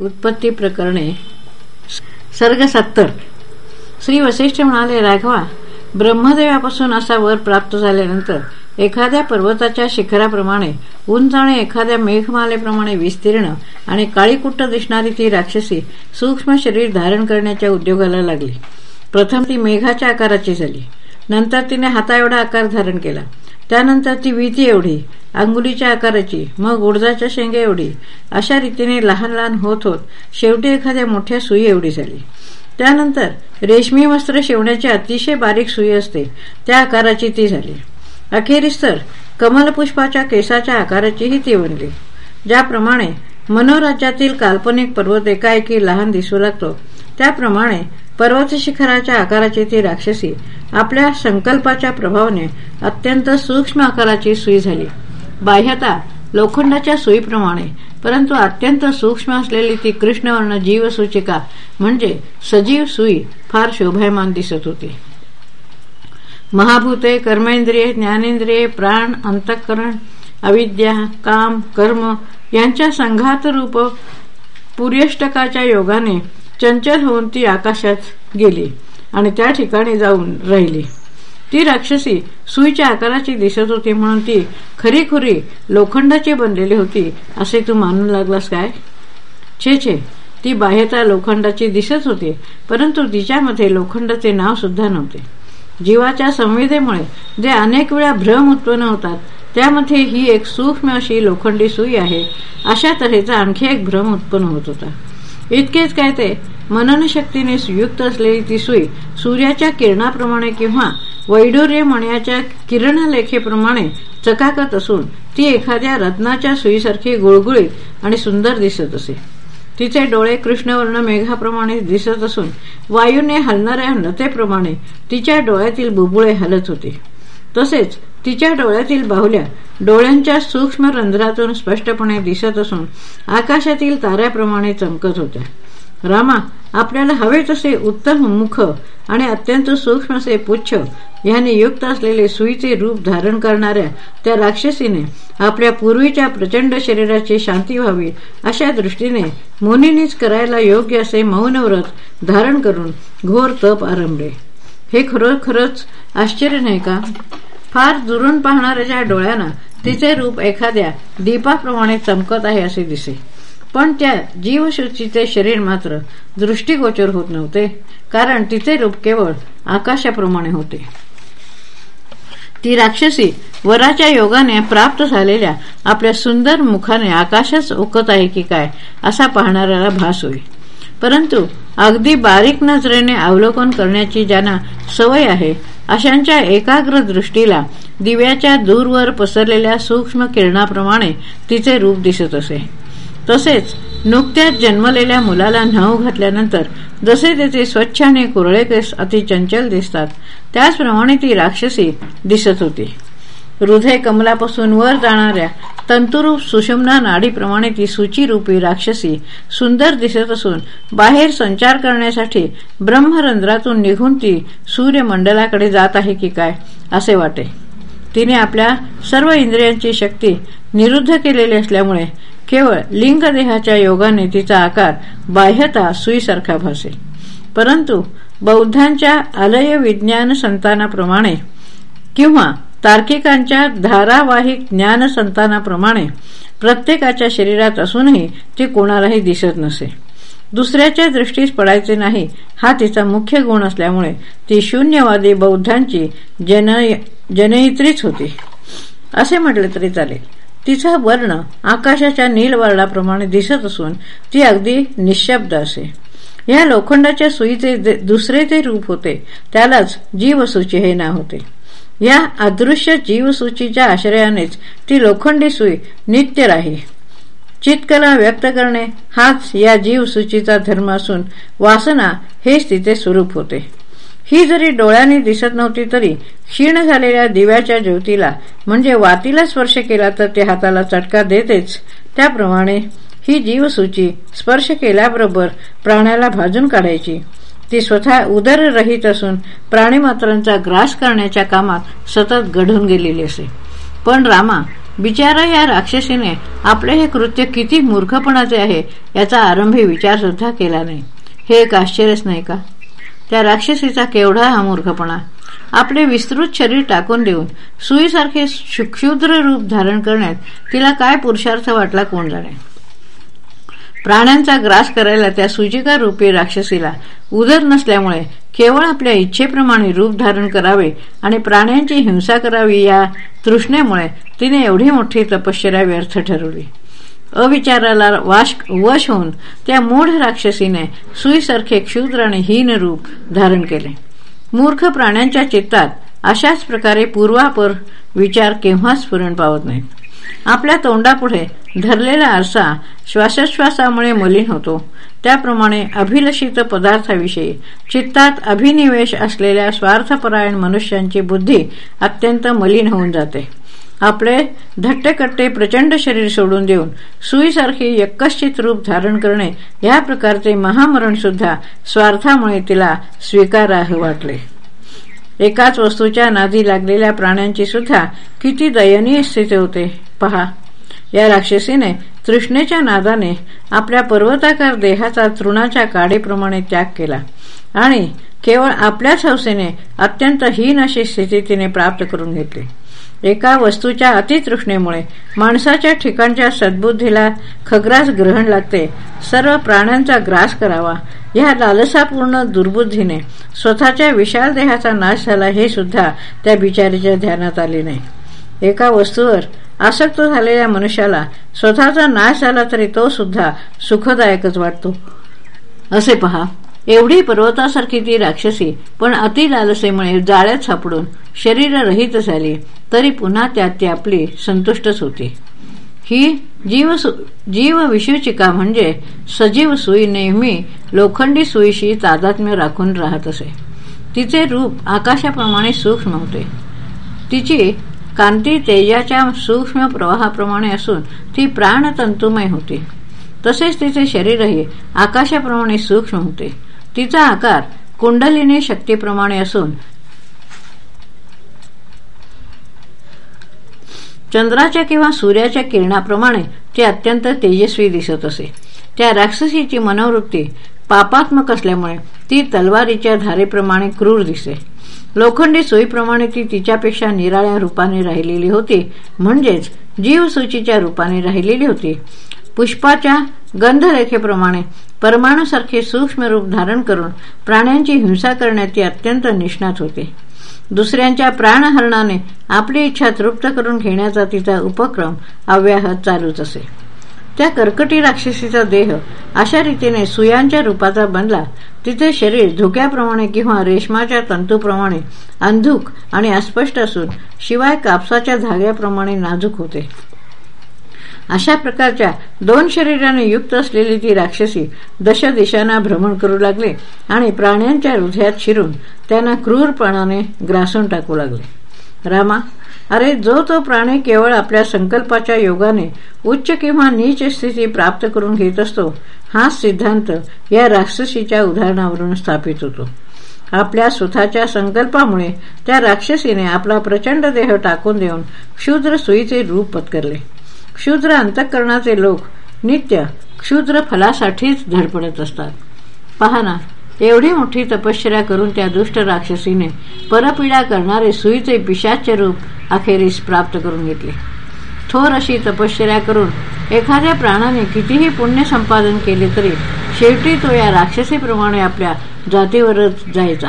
उत्पत्ती प्रकरणे सर्ग सत्तर. श्री वशिष्ठ म्हणाले राघवा ब्रह्मदेवापासून असा वर प्राप्त झाल्यानंतर एखाद्या पर्वताच्या शिखराप्रमाणे उंच आणि एखाद्या मेघमालेप्रमाणे विस्तीर्ण आणि काळीकुट्ट दिसणारी ती राक्षसी सूक्ष्म शरीर धारण करण्याच्या उद्योगाला लागली. प्रथम ती मेघाच्या आकाराची झाली. नंतर तिने हाता एवढा आकार धारण केला. त्यानंतर ती विधी एवढी अंगुलीच्या आकाराची मग उडदाच्या शेंगे एवढी. अशा रीतीने लहान लहान होत होत शेवटी एखाद्या मोठ्या सुई एवढी झाली. त्यानंतर रेशमी वस्त्र शिवण्याची अतिशय बारीक सुई असते त्या आकाराची ती झाली. अखेरीस तर कमलपुष्पाच्या केसाच्या आकाराचीही ती बनली. ज्याप्रमाणे मनोराज्यातील काल्पनिक पर्वत एकाएकी लहान दिसू लागतो त्याप्रमाणे पर्वत शिखराच्या आकाराची ती राक्षसी आपल्या संकल्पाच्या प्रभावाने अत्यंत सूक्ष्म आकाराची सुई झाली. बाह्यता लोखंडाच्या सुईप्रमाणे परंतु अत्यंत सूक्ष्म असलेली ती कृष्णवर्ण जीवसूचिका म्हणजे सजीव सुई फार शोभायमान दिसत होती. महाभूते कर्मेंद्रिय ज्ञानेंद्रिय प्राण अंतःकरण अविद्या काम कर्म यांच्या संघात रूप पुर्यष्टकाच्या योगाने चंचल होऊन ती आकाशात गेली. आणि त्या ठिकाणी जाऊन राहिली. ती राक्षसी सुईच्या आकाराची दिसत होती म्हणून ती खरीखुरी लोखंडाची बनलेली होती असे तू मानू लागलास काय? छे छे. ती बाह्यता लोखंडाची दिसत होती परंतु तिच्यामध्ये लोखंडाचे नाव सुद्धा नव्हते. जीवाच्या संवेदेमुळे जे अनेक वेळा भ्रम उत्पन्न होतात त्यामध्ये ही एक सूक्ष्म अशी लोखंडी सुई आहे. अशा तऱ्हेचा आणखी एक भ्रम उत्पन्न होत होता. इतकेच काय ते मननशक्तीने सुयुक्त असलेली ती सुई सूर्याच्या किरणाप्रमाणे किंवा वैडूर्य मण्याच्या किरणलेखेप्रमाणे चकाकत असून ती एखाद्या रत्नाच्या सुईसारखी गुळगुळीत आणि सुंदर दिसत असे. तिचे डोळे कृष्णवर्ण मेघाप्रमाणे दिसत असून वायूने हलणाऱ्या लतेप्रमाणे तिच्या डोळ्यातील बुबुळे हलत होते. तसेच तिच्या डोळ्यातील बाहुल्या डोळ्यांच्या सूक्ष्म रंध्रातून स्पष्टपणे दिसत असून आकाशातील ताऱ्याप्रमाणे चमकत होत्या. रामा आपल्याला हवे तसे उत्तम मुख आणि अत्यंत सूक्ष्म असे पुच्छ याने युक्त असलेले सुईचे रूप धारण करणाऱ्या त्या राक्षसीने आपल्या पूर्वीच्या प्रचंड शरीराची शांती व्हावी अशा दृष्टीने मुनीनीच करायला योग्य असे मौनव्रत धारण करून घोर तप आरंभले. हे खरोखरच आश्चर्य नाही का? फार दुरून पाहणाऱ्या डोळ्यांना तिचे रूप एखाद्या दीपाप्रमाणे चमकत आहे असे दिसे. पण त्या जीवशुचीचे शरीर मात्र दृष्टीगोचर होत नव्हते कारण तिचे रूप केवळ आकाशाप्रमाणे होते. ती राक्षसी वराच्या योगाने प्राप्त झालेल्या आपल्या सुंदर मुखाने आकाशच ओकत आहे की काय असा पाहणाऱ्याला भास होई. परंतु अगदी बारीक नजरेने अवलोकन करण्याची ज्यांना सवय आहे अशांच्या एकाग्र दृष्टीला दिव्याच्या दूरवर पसरलेल्या सूक्ष्म किरणाप्रमाणे तिचे रूप दिसत असे. तसेच नुकत्याच जन्मलेल्या मुलाला न्हाऊ घातल्यानंतर जसे त्याचे स्वच्छ आणि कुरळे केस अतिचंचल दिसतात त्याचप्रमाणे ती राक्षसी दिसत होती. हृदय कमलापासून वर जाणाऱ्या तंतुरूप सुषमना नाडीप्रमाणे ती सूचीरूपी राक्षसी सुंदर दिसत असून बाहेर संचार करण्यासाठी ब्रह्मरंध्रातून निघून ती सूर्यमंडलाकडे जात आहे की काय असे वाटे. तिने आपल्या सर्व इंद्रियांची शक्ती निरुद्ध केलेली असल्यामुळे केवळ लिंगदेहाच्या योगाने तिचा आकार बाह्यता सुईसारखा भासे परंतु बौद्धांच्या आलय विज्ञान संतानाप्रमाणे किंवा तार्किकांच्या धारावाहिक ज्ञान संतानाप्रमाणे प्रत्येकाच्या शरीरात असूनही ती कोणालाही दिसत नसे. दुसऱ्याच्या दृष्टीस पडायचे नाही हा तिचा मुख्य गुण असल्यामुळे ती शून्यवादी बौद्धांची जनयित्रीच होती. असे म्हटले तरी चालेल. तिचा वर्ण आकाशाच्या नीलवर्णाप्रमाणे दिसत असून ती अगदी निशब्द असे. या लोखंडाच्या सुईचे दुसरे ते रूप होते त्यालाच जीवसूची हे नाव होते. या अदृश्य जीवसूचीच्या आश्रयानेच ती लोखंडी सुई नित्य राही चितकला व्यक्त करणे हाच या जीवसूचीचा धर्म असून वासना हेच तिचे स्वरूप होते. ही जरी डोळ्यांनी दिसत नव्हती तरी क्षीण झालेल्या दिव्याच्या ज्योतीला म्हणजे वातीला स्पर्श केला तर ते हाताला चटका देतेच. त्याप्रमाणे ही जीवसूची स्पर्श केल्याबरोबर प्राण्याला भाजून काढायची. ती स्वतः उदररहित असून प्राणीमात्रांचा ग्रास करण्याच्या कामात सतत घडून गेलेली असे. पण रामा बिचारा या राक्षसीने आपले हे कृत्य किती मूर्खपणाचे आहे याचा आरंभी विचार सुद्धा केला नाही. हे एक आश्चर्यच नाही का? त्या राक्षसीचा केवढा हा मूर्खपणा आपले विस्तृत शरीर टाकून देऊन सुईसारखे क्षुद्र रूप धारण करण्यात तिला काय पुरुषार्थ वाटला कोण जाणे? प्राण्यांचा ग्रास करायला त्या सुजिका रूपी राक्षसीला उदर नसल्यामुळे केवळ आपल्या इच्छेप्रमाणे रूप धारण करावे आणि प्राण्यांची हिंसा करावी या तृष्णेमुळे तिने एवढी मोठी तपश्चर्या व्यर्थ ठरवली. अविचाराला वाश वश होऊन त्या मूढ राक्षसीने सुईसारखे क्षुद्र आणि हीन रूप धारण केले. मूर्ख प्राण्यांच्या चित्तात अशाच प्रकारे पूर्वापर विचार केव्हाच स्फुरण पावत नाहीत. आपल्या तोंडापुढे धरलेला आरसा श्वासोश्वासामुळे मलिन होतो. त्याप्रमाणे अभिलषित पदार्थाविषयी चित्तात अभिनिवेश असलेल्या स्वार्थपरायण मनुष्यांची बुद्धी अत्यंत मलिन होऊन जाते. आपले धट्टेकट्टे प्रचंड शरीर सोडून देऊन सुईसारखे यक्कश्चित रूप धारण करणे या प्रकारचे महामरण सुद्धा स्वार्थामुळे तिला स्वीकाराह वाटले. एकाच वस्तूच्या नादी लागलेल्या प्राण्यांची सुद्धा किती दयनीय स्थिती होते. पहा या राक्षसीने तृष्णेच्या नादाने आपल्या पर्वताकार देहाचा तृणाच्या काडीप्रमाणे त्याग केला आणि केवळ आपल्याच हौसेने अत्यंत हीन अशी स्थिती तिने प्राप्त करून घेतली. एका वस्तूच्या अतितृष्णेमुळे माणसाच्या ठिकाणच्या सद्बुद्धीला खग्रास ग्रहण लागते. सर्व प्राण्यांचा ग्रास करावा. या लालसापूर्ण दुर्बुद्धीने स्वतःच्या विशाल देहाचा नाश झाला हे सुद्धा त्या बिचारीच्या ध्यानात आले नाही. एका वस्तूवर आसक्त झालेल्या मनुष्याला स्वतःचा नाश झाला तरी तो सुद्धा सुखदायकच वाटतो. असे पहा. एवढी पर्वतासारखी ती राक्षसी पण अति लालसेमुळे जाळ्यात सापडून शरीररहित झाली. तरी पुन्हा त्यात ती आपली संतुष्टच होती. ही जीव जीव विषुचिका म्हणजे सजीव सुई नेहमी लोखंडी सुईशी तादात्म्य राखून राहत असे. तिचे रूप आकाशाप्रमाणे सूक्ष्म होते. तिची कांती तेजाच्या सूक्ष्म प्रवाहाप्रमाणे असून ती प्राणतंतुमय होती. तसेच तिचे शरीरही आकाशाप्रमाणे सूक्ष्म होते. तिचा आकार कुंडलिनी शक्तीप्रमाणे असून चंद्राच्या किंवा सूर्याच्या किरणाप्रमाणे ती अत्यंत तेजस्वी दिसत असे. त्या राक्षसीची मनोवृत्ती पापात्मक असल्यामुळे ती तलवारीच्या धारेप्रमाणे क्रूर दिसे लोखंडी सोयीप्रमाणे ती तिच्यापेक्षा निराळ्या रूपाने राहिलेली होती. म्हणजेच जीवसूचीच्या रूपाने राहिलेली होती. पुष्पाच्या गंधरेखेप्रमाणे परमाणूसारखे सूक्ष्म रूप धारण करून प्राण्यांची हिंसा करण्यात ती अत्यंत निष्णात होते. दुसऱ्यांच्या प्राणहरणाने आपली इच्छा तृप्त करून घेण्याचा तिचा उपक्रम अव्याहत चालूच असे. त्या कर्कटी राक्षसीचा देह अशा रीतीने सुयांच्या रूपाचा बनला तिचे शरीर धुक्याप्रमाणे किंवा रेशमाच्या तंतूप्रमाणे अंधुक आणि अस्पष्ट असून शिवाय कापसाच्या धाग्याप्रमाणे नाजूक होते. अशा प्रकारच्या दोन शरीराने युक्त असलेली ती राक्षसी दश दिशांना भ्रमण करू लागले आणि प्राण्यांच्या हृदयात शिरून त्यांना क्रूरपणाने ग्रासून टाकू लागले. रामा अरे जो तो प्राणी केवळ आपल्या संकल्पाच्या योगाने उच्च किंवा नीच स्थिती प्राप्त करून घेत असतो हाच सिद्धांत या राक्षसीच्या उदाहरणावरून स्थापित होतो. आपल्या स्वतःच्या संकल्पामुळे त्या राक्षसीने आपला प्रचंड देह टाकून देऊन क्षुद्र सुईचे रूप पत्करले. क्षुद्र अंतःकरणाचे लोक नित्य क्षुद्र फलासाठीच धडपडत असतात. पहाना एवढी मोठी तपश्चर्या करून त्या दुष्ट राक्षसीने परपीडा करणारे सुईचे पिशाचे रूप अखेरीस प्राप्त करून घेतले. थोर अशी तपश्चर्या करून एखाद्या प्राणाने कितीही पुण्य संपादन केले तरी शेवटी तो या राक्षसीप्रमाणे आपल्या जातीवरच जायचा.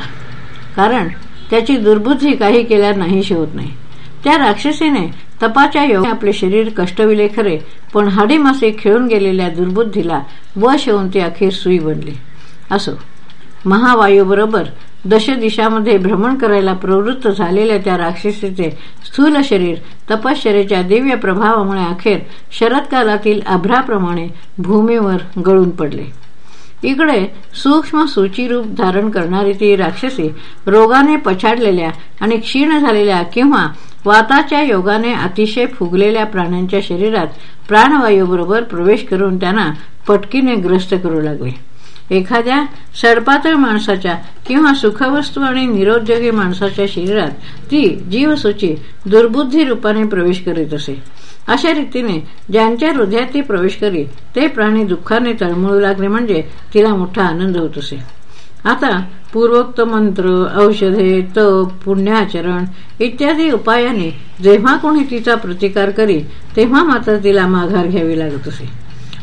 कारण त्याची दुर्बुद्धी काही केल्या नाहीशी होत नाही. त्या राक्षसीने तपाच्या योग आपले शरीर कष्टविले खरे पण हाडी मासे खेळून गेलेल्या दुर्बुद्धीला वश येऊन ती अखेर सुई बनली. असो महावायूबरोबर दश दिशामध्ये भ्रमण करायला प्रवृत्त झालेल्या त्या राक्षसीचे स्थूल शरीर तपश्चरेच्या दिव्य प्रभावामुळे अखेर शरदकालातील अभ्राप्रमाणे भूमीवर गळून पडले. इकडे सूक्ष्म सूचीरूप धारण करणारी ती राक्षसी रोगाने पछाडलेल्या आणि क्षीण झालेल्या किंवा वाताच्या योगाने अतिशय फुगलेल्या प्राण्यांच्या शरीरात प्राणवायूबरोबर प्रवेश करून त्यांना पटकीने ग्रस्त करू लागले. एखाद्या सडपातळ माणसाच्या किंवा सुखवस्तू आणि निरोद्योगी माणसाच्या शरीरात ती जीवसूची दुर्बुद्धी रूपाने प्रवेश करीत असे. अशा रीतीने ज्यांच्या हृदयात ती प्रवेश करी ते प्राणी दुःखाने तळमळू लागले म्हणजे तिला मोठा आनंद होत असे. आता पूर्वोक्त मंत्र औषधे तप पुण्याचरण इत्यादी उपायाने जेव्हा कोणी तिचा प्रतिकार करी तेव्हा मात्र तिला माघार घ्यावी लागत असे.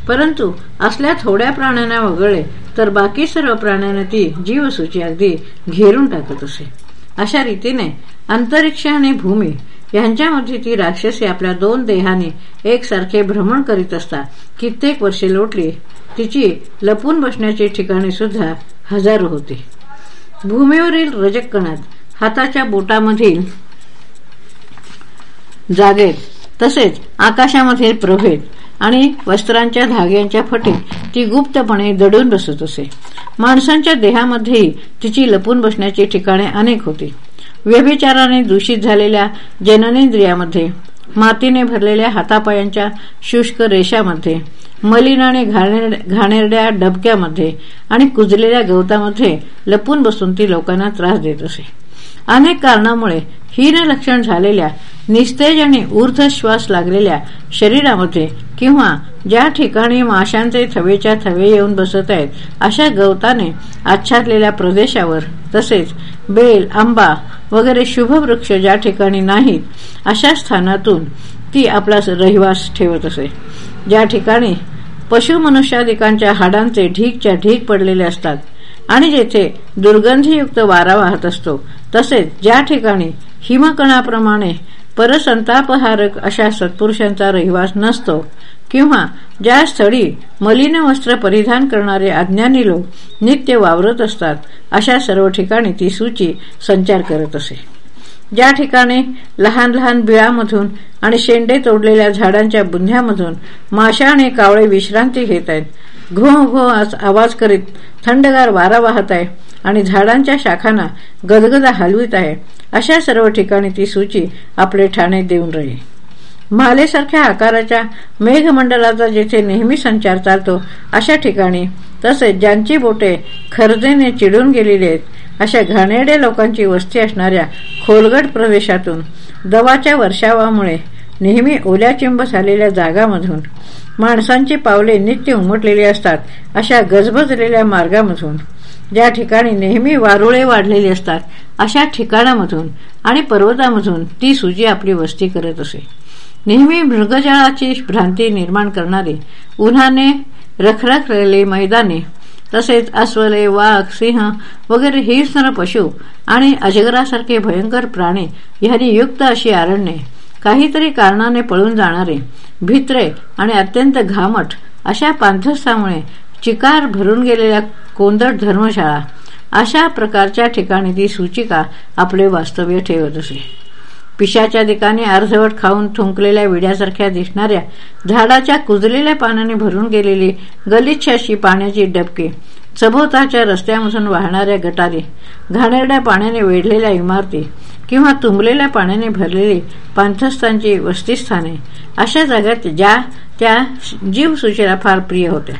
परंतु असल्या थोड्या प्राण्यांना वगळले तर बाकी सर्व प्राण्यांना ती जीवसूची अगदी घेरून टाकत असे. अशा रीतीने अंतरिक्ष आणि भूमी यांच्यामध्ये ती राक्षसी आपल्या दोन देहाने एकसारखे भ्रमण करीत असता कित्येक वर्षे लोटली तिची लपून बसण्याची ठिकाणे सुद्धा हजारो होती. भूमीवरील रजकणात हाताच्या बोटामधील जागेत तसेच आकाशामधील प्रभेद आणि वस्त्रांच्या धाग्यांच्या फटीत ती गुप्तपणे दडून बसत असे. माणसांच्या देहामध्येही तिची लपून बसण्याची ठिकाणे अनेक होती. व्यभिचाराने दूषित झालेल्या जननेंद्रियामध्ये मातीने भरलेल्या हातापायांच्या शुष्क रेषामध्ये मलिनाने घाणेरड्या डबक्यामध्ये आणि कुजलेल्या गवतामध्ये लपून बसून ती लोकांना त्रास देत असे. अनेक कारणामुळे हीन लक्षण झालेल्या निस्तेज आणि ऊर्ध श्वास लागलेल्या शरीरामध्ये किंवा ज्या ठिकाणी माशांचे थवेच्या थवे येऊन बसत आहेत अशा गवताने आच्छादलेल्या प्रदेशावर तसेच बेल आंबा वगैरे शुभवृक्ष ज्या ठिकाणी नाहीत अशा स्थानातून ती आपला रहिवास ठेवत असे. ज्या ठिकाणी पशुमनुष्यादिकांच्या हाडांचे ढीकच्या ढीक पडलेले असतात आणि जेथे दुर्गंधीयुक्त वारा वाहत असतो तसेच ज्या ठिकाणी हिमकणाप्रमाणे परसंतापहारक अशा सत्पुरुषांचा रहिवास नसतो किंवा ज्या स्थळी मलिन वस्त्र परिधान करणारे अज्ञानी लोक नित्य वावरत असतात अशा सर्व ठिकाणी ती सूची संचार करत असे. ज्या ठिकाणी लहान लहान बिळामधून आणि शेंडे तोडलेल्या झाडांच्या बुंध्यामधून माशा आणि कावळे विश्रांती घेत आहेत घो घो आवाज करीत थंडगार वारा वाहत आहे आणि झाडांच्या शाखांना गदगदा हलवीत आहे. अशा सर्व ठिकाणी ती सूची आपले ठाणे देऊन राहील. मालेसारख्या आकाराच्या मेघमंडलाचा जेथे नेहमी संचार चालतो अशा ठिकाणी तसेच ज्यांची बोटे खरजेने चिडून गेलेली आहेत अशा घाणेरडे लोकांची वस्ती असणाऱ्या खोलगट प्रदेशातून दवाच्या वर्षावामुळे नेहमी ओल्याचिंब झालेल्या जागामधून माणसांची पावले नित्य उमटलेली असतात अशा गजबजलेल्या मार्गामधून. ज्या ठिकाणी नेहमी वारुळे वाढलेली असतात अशा ठिकाणामधून आणि पर्वतामधून ती सुजी आपली वस्ती करत असे. नेहमी मृगजळाची भ्रांती निर्माण करणारी उन्हाने रखरखलेली मैदाने तसेच अस्वले वाघ सिंह वगैरे हिंस्र पशु आणि अजगरासारखे भयंकर प्राणी ह्यांनी युक्त अशी आरण्ये काहीतरी कारणाने पळून जाणारे भित्रे आणि अत्यंत घामट अशा पांथस्थामुळे चिकार भरून गेलेल्या कोंदट धर्मशाळा अशा प्रकारच्या ठिकाणी ती सूचिका आपले वास्तव्य ठेवत असे. पिशाच्या दिकाने अर्धवट खाऊन थुंकलेल्या विड्यासारख्या दिसणाऱ्या झाडाच्या कुजलेल्या पानाने भरून गेलेली गलिच्छ अशी पाण्याची डबके सभोवताच्या रस्त्यामधून वाहणाऱ्या गटारी घाणेरड्या पाण्याने वेढलेल्या इमारती किंवा तुंबलेल्या पाण्याने भरलेली पांथस्थांची वस्तीस्थाने अशा जागात ज्या त्या जीवसूचीला फार प्रिय होत्या.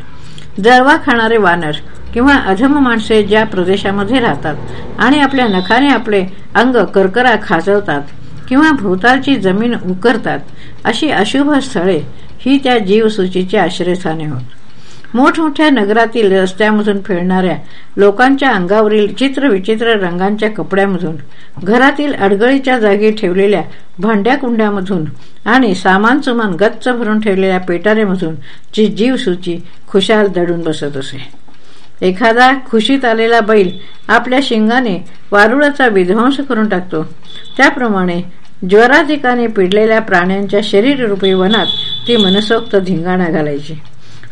दरवा खाणारे वानर किंवा अधम माणसे ज्या प्रदेशामध्ये राहतात आणि आपल्या नखाने आपले अंग करकरा खाजवतात किंवा भोवतालची जमीन उकरतात अशी अशुभ स्थळे ही त्या जीवसूचीची आश्रयस्थाने होत. मोठमोठ्या नगरातील रस्त्यामधून फिरणाऱ्या लोकांच्या अंगावरील चित्रविचित्र रंगांच्या कपड्यामधून घरातील अडगळीच्या जागी ठेवलेल्या भांड्या कुंड्यामधून आणि सामान सुमान गच्च भरून ठेवलेल्या पेटारेमधून जी जीवसूची खुशाल दडून बसत असे. एखादा खुशीत आलेला बैल आपल्या शिंगाने वारुळाचा विध्वंस करून टाकतो. त्याप्रमाणे ज्वराधिकाने पिडलेल्या प्राण्यांच्या शरीररूपी वनात ती मनसोक्त धिंगाणा घालायची.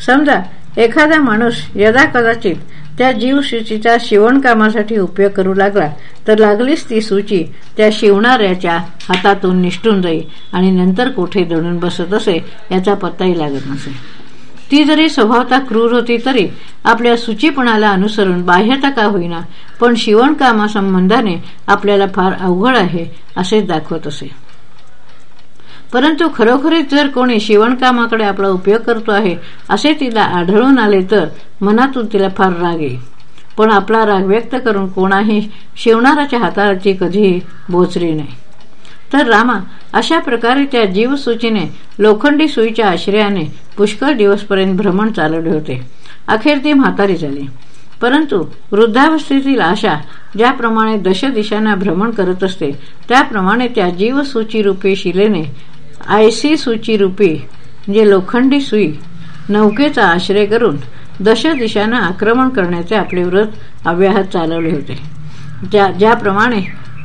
समजा एखादा माणूस यदा कदाचित त्या जीवसूचीचा शिवणकामासाठी उपयोग करू लागला तर लागलीच ती सूची त्या शिवणाऱ्याच्या हातातून निष्ठून जाई आणि नंतर कोठे दडून बसत असे याचा पत्ताही लागत नसे. ती जरी स्वभावता क्रूर होती तरी आपल्या सुचीपणाला अनुसरून बाह्यता का होईना पण शिवणकामासंबंधाने आपल्याला फार अवघड आहे असे दाखवत असे. परंतु खरोखरीच जर कोणी शिवणकामाकडे आपला उपयोग करतो आहे असे तिला आढळून आले तर मनातून तिला फार राग येईल. पण आपला राग व्यक्त करून कोणाही शिवणाराच्या हाताची कधीही बोचरी नाही. तर रामा अशा प्रकारे त्या जीवसूचीने लोखंडी सुईच्या आश्रयाने पुष्कळ दिवसपर्यंत भ्रमण चालवले होते. अखेर ती म्हातारी झाली. परंतु वृद्धावस्थेतील आशा ज्याप्रमाणे दश दिशांना भ्रमण करत असते त्याप्रमाणे त्या जीवसूची रूपी शिलेने आयसी सूची रूपी जे लोखंडी सुई नौकेचा आश्रय करून दश दिशांना आक्रमण करण्याचे आपले व्रत अव्याहत चालवले होते. ज्या ज्याप्रमाणे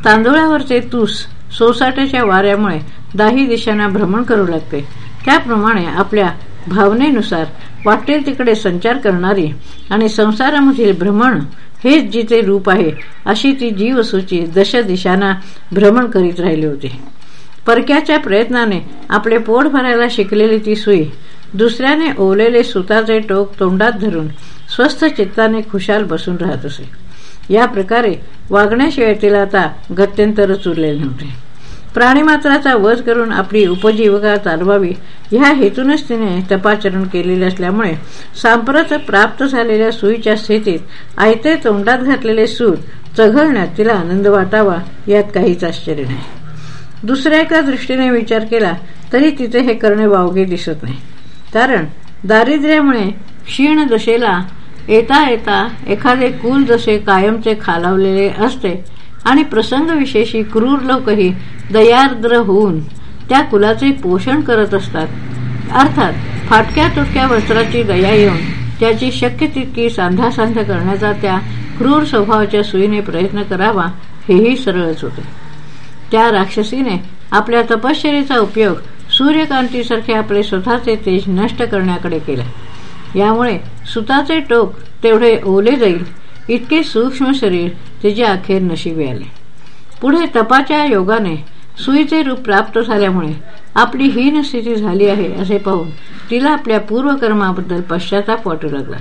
तांदुळावरचे तूस सोसाट्याच्या वाऱ्यामुळे दाही दिशांना भ्रमण करू लागते त्याप्रमाणे आपल्या भावनेनुसार वाटेल तिकडे संचार करणारी आणि संसारामधील भ्रमण हेच जिचे रूप आहे अशी ती जीवसूची दश दिशांना भ्रमण करीत राहिली होती. परक्याच्या प्रयत्नाने आपले पोट भरायला शिकलेली ती सुई दुसऱ्याने ओवलेले सुताचे टोक तोंडात धरून स्वस्थ चित्ताने खुशाल बसून राहत असे. या प्रकारे वागण्याशिवाय तिला आता गत्यंतरच उरलेले नव्हते. प्राणीमात्राचा वध करून आपली उपजीविका चालवावी ह्या हेतूनच तिने तपाचरण केलेले असल्यामुळे सांप्रत प्राप्त झालेल्या सुईच्या स्थितीत आयते तोंडात घातलेले सूर चघळण्यात तिला आनंद वाटावा यात काहीच आश्चर्य नाही. दुसऱ्या एका दृष्टीने विचार केला तरी तिथे हे करणे वावगे दिसत नाही. कारण दारिद्र्यामुळे क्षीण दशेला येता येता एखादे कुल जसे कायमचे खालावलेले असते आणि प्रसंगविशेषी क्रूर लोकही दयार्द्र होऊन त्या कुलाचे पोषण करत असतात. अर्थात फाटक्या तुटक्या वस्त्राची दया येऊन त्याची शक्य तितकी सांधासांध करण्याचा त्या क्रूर स्वभावाच्या सुईने प्रयत्न करावा हेही सरळच होते. त्या राक्षसीने आपल्या तपश्चरीचा उपयोग सूर्यकांतीसारखे आपले स्वतःचे तेज नष्ट करण्याकडे केला. यामुळे सुताचे टोक तेवढे ओले जाईल इतके सूक्ष्म शरीर तिचे अखेर नशिबी आले. पुढे तपाच्या योगाने सुईचे रूप प्राप्त झाल्यामुळे आपली हीन स्थिती झाली आहे असे पाहून तिला आपल्या पूर्वकर्माबद्दल पश्चाताप वाटू लागला.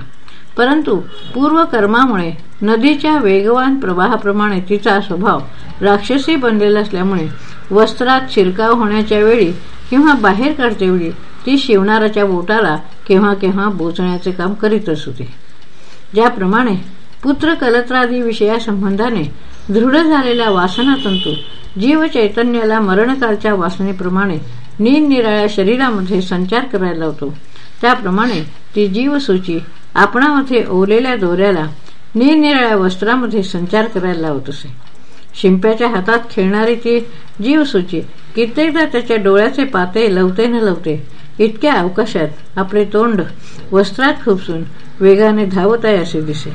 परंतु पूर्वकर्मामुळे नदीच्या वेगवान प्रवाहाप्रमाणे तिचा स्वभाव राक्षसी बनलेला असल्यामुळे वस्त्रात शिरकाव होण्याच्या वेळी किंवा बाहेर काढते वेळी ती शिवणाराच्या बोटाला केव्हा केव्हा बोचण्याचे काम करीतच होती ज्याप्रमाणे पुत्र कलत्रादी विषयासंबंधाने दृढ झालेल्या वासनातंतू जीव चैतन्याला मरणकालच्या वासनेप्रमाणे निरनिराळ्या शरीरामध्ये संचार करायला लावतो. त्याप्रमाणे ती जीवसूची आपणामध्ये ओलेल्या दोऱ्याला निरनिराळ्या वस्त्रामध्ये संचार करायला लावत असे. शिंप्याच्या हातात खेळणारी ती जीवसूची कित्येकदा त्याच्या डोळ्याचे पाते लवते न लवते इतक्या अवकाशात आपले तोंड वस्त्रात खुपसून वेगाने धावत आहे असे दिसे.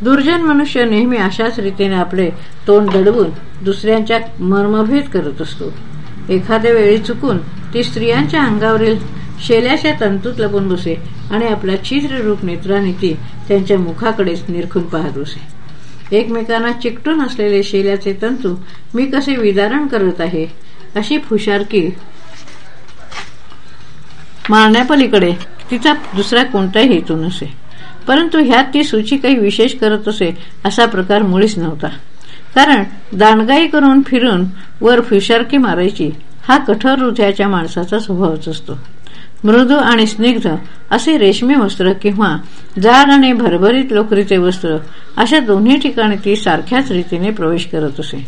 दुर्जन मनुष्य नेहमी अशाच रीतीने आपले तोंड दडवून दुसऱ्यांच्या मर्मभेद करत असतो. एखाद्या वेळी चुकून ती स्त्रियांच्या अंगावरील शेल्याच्या तंतूत लपून बसे? आणि आपल्या छिद्र रूप नेत्राने ती त्यांच्या मुखाकडेच निरखून पाहत बसे. एकमेकांना चिकटून असलेले शेल्याचे तंतू मी कसे विदारण करत आहे? अशी फुशारकी मारण्यापलीकडे तिचा दुसरा कोणताही हेतू नसे. परंतु ह्यात ती सूची काही विशेष करत असे असा प्रकार मुळीच नव्हता. कारण दांडगाई करून फिरून वर फिशारकी मारायची हा कठोर हृदयाच्या माणसाचा स्वभावच असतो. मृदू आणि स्निग्ध असे रेशमी वस्त्र किंवा जाड आणि भरभरीत लोकरीचे वस्त्र अशा दोन्ही ठिकाणी ती सारख्याच रीतीने प्रवेश करत असे.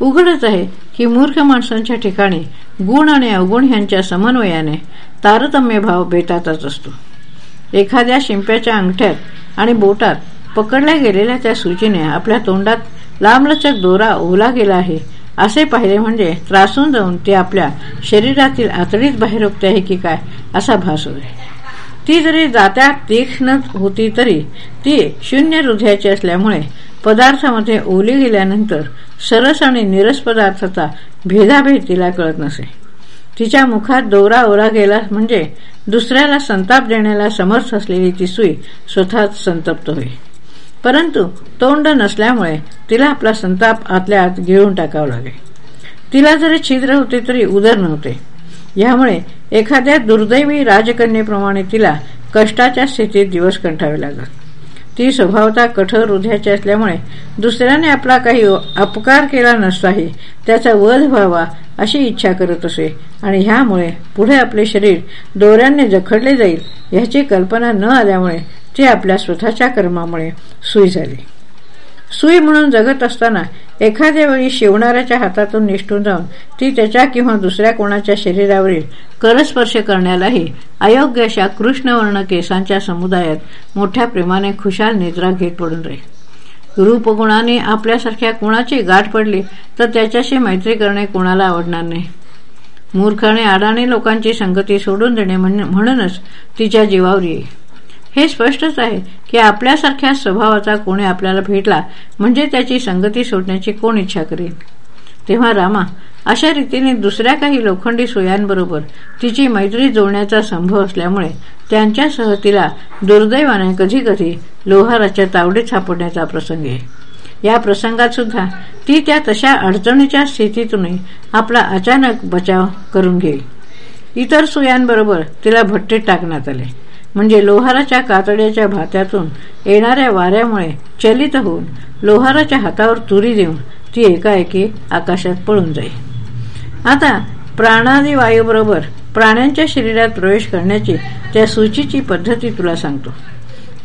उघडच आहे की मूर्ख माणसांच्या ठिकाणी गुण आणि अवगुण यांच्या समन्वयाने तारतम्य भाव बेतातच असतो. एखाद्या शिंप्याच्या अंगठ्यात आणि बोटात पकडल्या गेलेल्या त्या सूचीने आपल्या तोंडात लांबलचक दोरा ओला गेला आहे असे पाहिले म्हणजे त्रासून जाऊन ते आपल्या शरीरातील आतडीत बाहेर उठते आहे की काय असा भास होते. ती जरी जात्या तीक्ष्ण होती तरी ती शून्य हृदयाची असल्यामुळे पदार्थामध्ये ओली गेल्यानंतर सरस आणि निरस पदार्थाचा भेदाभेद तिला कळत नसे. तिच्या मुखात दोरा ओरा गेला म्हणजे दुसऱ्याला संताप देण्याला समर्थ असलेली ती सुई स्वतःच संतप्त होई. परंतु तोंड नसल्यामुळे तिला आपला संताप आतल्या आत गिळून टाकावा लागे तिला जरी छिद्र होते तरी उदर नव्हते. यामुळे एखाद्या दुर्दैवी राजकन्येप्रमाणे तिला कष्टाच्या स्थितीत दिवस कंठावे लागत ती स्वभावता कठोर हृदयाची असल्यामुळे दुसऱ्याने आपला काही अपकार केला नसताही त्याचा वध व्हावा अशी इच्छा करत असे आणि ह्यामुळे पुढे आपले शरीर दोऱ्यांनी जखडले जाईल ह्याची कल्पना न आल्यामुळे ते आपल्या स्वतःच्या कर्मामुळे सुई झाली. सुई म्हणून जगत असताना एखाद्या वेळी शिवणाऱ्याच्या हातातून निष्ठून जाऊन ती त्याच्या किंवा दुसऱ्या कोणाच्या शरीरावरील करस्पर्श करण्यालाही अयोग्य अशा कृष्णवर्ण केसांच्या समुदायात मोठ्या प्रेमाने खुशाल निद्रा घेत पडून राहील. रूपगुणाने आपल्यासारख्या कोणाची गाठ पडली तर त्याच्याशी मैत्री करणे कोणाला आवडणार नाही. मूर्ख आणि अडाणी लोकांची संगती सोडून देणे म्हणूनच तिच्या जीवावर येईल. हे स्पष्टच आहे की आपल्यासारख्या स्वभावाचा कोणी आपल्याला भेटला म्हणजे त्याची संगती सोडण्याची कोण इच्छा करेल? तेव्हा रामा अशा रीतीने दुसऱ्या काही लोखंडी सोयांबरोबर तिची मैत्री जोडण्याचा संभव असल्यामुळे त्यांच्यासह तिला दुर्दैवाने कधी कधी लोहाराच्या तावडीत सापडण्याचा प्रसंग आहे. या प्रसंगात सुद्धा ती त्या तशा अडचणीच्या स्थितीतूनही आपला अचानक बचाव करून घेईल. इतर सुयांबरोबर तिला भट्टीत टाकण्यात आले. म्हणजे लोहाराच्या कातड्याच्या भात्यातून येणाऱ्या वाऱ्यामुळे चलित होऊन लोहाराच्या हातावर तुरी देऊन ती एकाएकी आकाशात पळून जाईल आता प्राणादी वायूबरोबर प्राण्यांच्या शरीरात प्रवेश करण्याची त्या सूचीची पद्धती तुला सांगतो.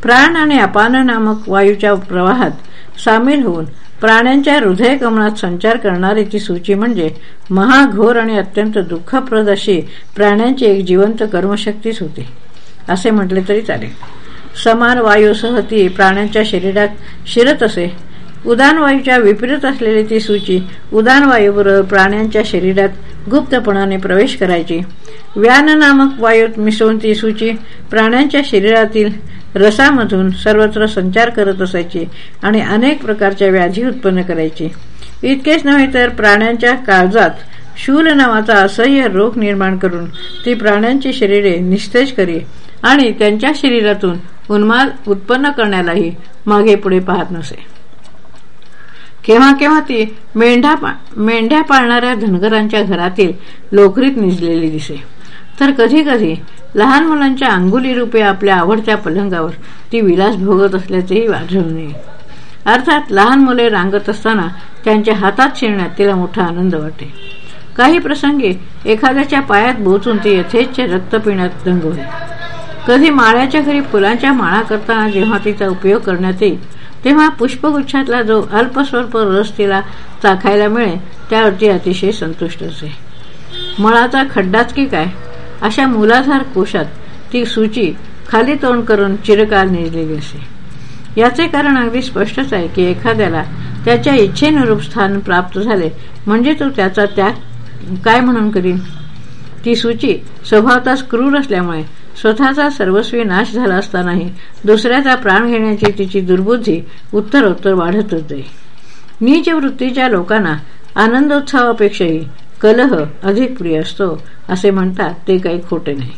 प्राण आणि अपान नामक वायूच्या प्रवाहात सामील होऊन प्राण्यांच्या हृदय कमनात संचार करणारी ती सूची म्हणजे महाघोर आणि अत्यंत दुःखप्रद अशी प्राण्यांची एक जिवंत कर्मशक्तीच होती. असे म्हटले तरी चालेल. समान वायूसह ती प्राण्यांच्या शरीरात शिरत असे. उदान वायूच्या विपरीत असलेली ती सूची उदानवायूबरोबर प्राण्यांच्या शरीरात गुप्तपणाने प्रवेश करायची. व्यान नामक वायूत मिसळून ती सूची प्राण्यांच्या शरीरातील रसामधून सर्वत्र संचार करत असायची आणि अनेक प्रकारच्या व्याधी उत्पन्न करायची. इतकेच नव्हे तर प्राण्यांच्या काळजात शूल नावाचा असह्य रोग निर्माण करून ती प्राण्यांची शरीरे निस्तेज करी आणि त्यांच्या शरीरातून उन्माद उत्पन्न करण्यालाही मागे पुढे पाहत नसे. केव्हा केव्हा ती मेंढ्या मेंढ्या पाळणाऱ्या धनगरांच्या घरातील लोकरीत निजलेली दिसे. तर कधी कधी लहान मुलांच्या अंगुली रूपे आपल्या आवडत्या पलंगावर ती विलास भोगत असल्याचेही आढळून येईल. अर्थात लहान मुले रांगत असताना त्यांच्या हातात शिरण्यात तिला मोठा आनंद वाटे. काही प्रसंगी एखाद्याच्या पायात बोचून ती यथेच्छ रक्त पिण्यात दंग कधी माळ्याच्या घरी फुलांच्या माळा करताना जेव्हा तिचा उपयोग करण्यात येईल तेव्हा पुष्पगुच्छातला जो अल्पस्वल्प रस तिला चाखायला मिळेल त्यावरती अतिशय संतुष्ट असे. मळाचा खड्डाच की काय? अशा मुलाधार कोशात ती सूची खाली तोंड करून चिरकाल निजलेली असे. याचे कारण अगदी स्पष्टच आहे की एखाद्याला त्याच्या इच्छेनुरूप स्थान प्राप्त झाले म्हणजे तो त्याचा त्याग काय म्हणून करीन? ती सूची स्वभावताच क्रूर असल्यामुळे स्वतःचा सर्वस्वी नाश झाला असतानाही दुसऱ्याचा प्राण घेण्याची तिची दुर्बुद्धी उत्तरोत्तर वाढतच जाईल नीच वृत्तीच्या लोकांना आनंदोत्सवापेक्षाही कलह अधिक प्रिय असतो असे म्हणतात ते काही खोटे नाही.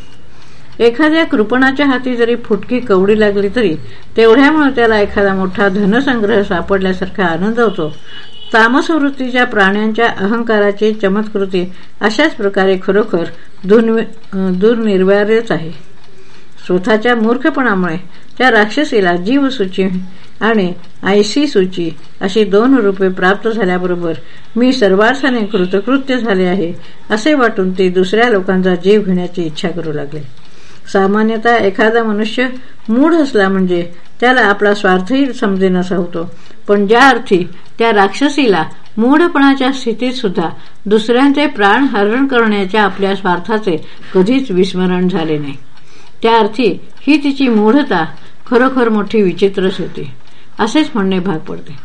एखाद्या कृपणाच्या हाती जरी फुटकी कवडी लागली तरी तेवढ्यामुळे त्याला एखादा मोठा धनसंग्रह सापडल्यासारखा आनंद होतो. तामसवृत्तीच्या प्राण्यांच्या अहंकाराची चमत्कृती अशाच प्रकारे खरोखर दुर्निर्वार्यच आहे. स्वतःच्या मूर्खपणामुळे त्या राक्षसीला जीवसूची आणि आयसी सूची अशी दोन रूपे प्राप्त झाल्याबरोबर मी सर्वार्थाने कृतकृत्य झाले आहे असे वाटून ती दुसऱ्या लोकांचा जीव घेण्याची इच्छा करू लागले. सामान्यतः एखादा मनुष्य मूढ असला म्हणजे त्याला आपला स्वार्थही समजेनासा होतो पण ज्या अर्थी त्या राक्षसीला मूढपणाच्या स्थितीत सुद्धा दुसऱ्यांचे प्राण हरण करण्याच्या आपल्या स्वार्थाचे कधीच विस्मरण झाले नाही. त्या अर्थी ही तिची मूढता खरोखर मोठी विचित्रच होती. असेच म्हणणे भाग पडते.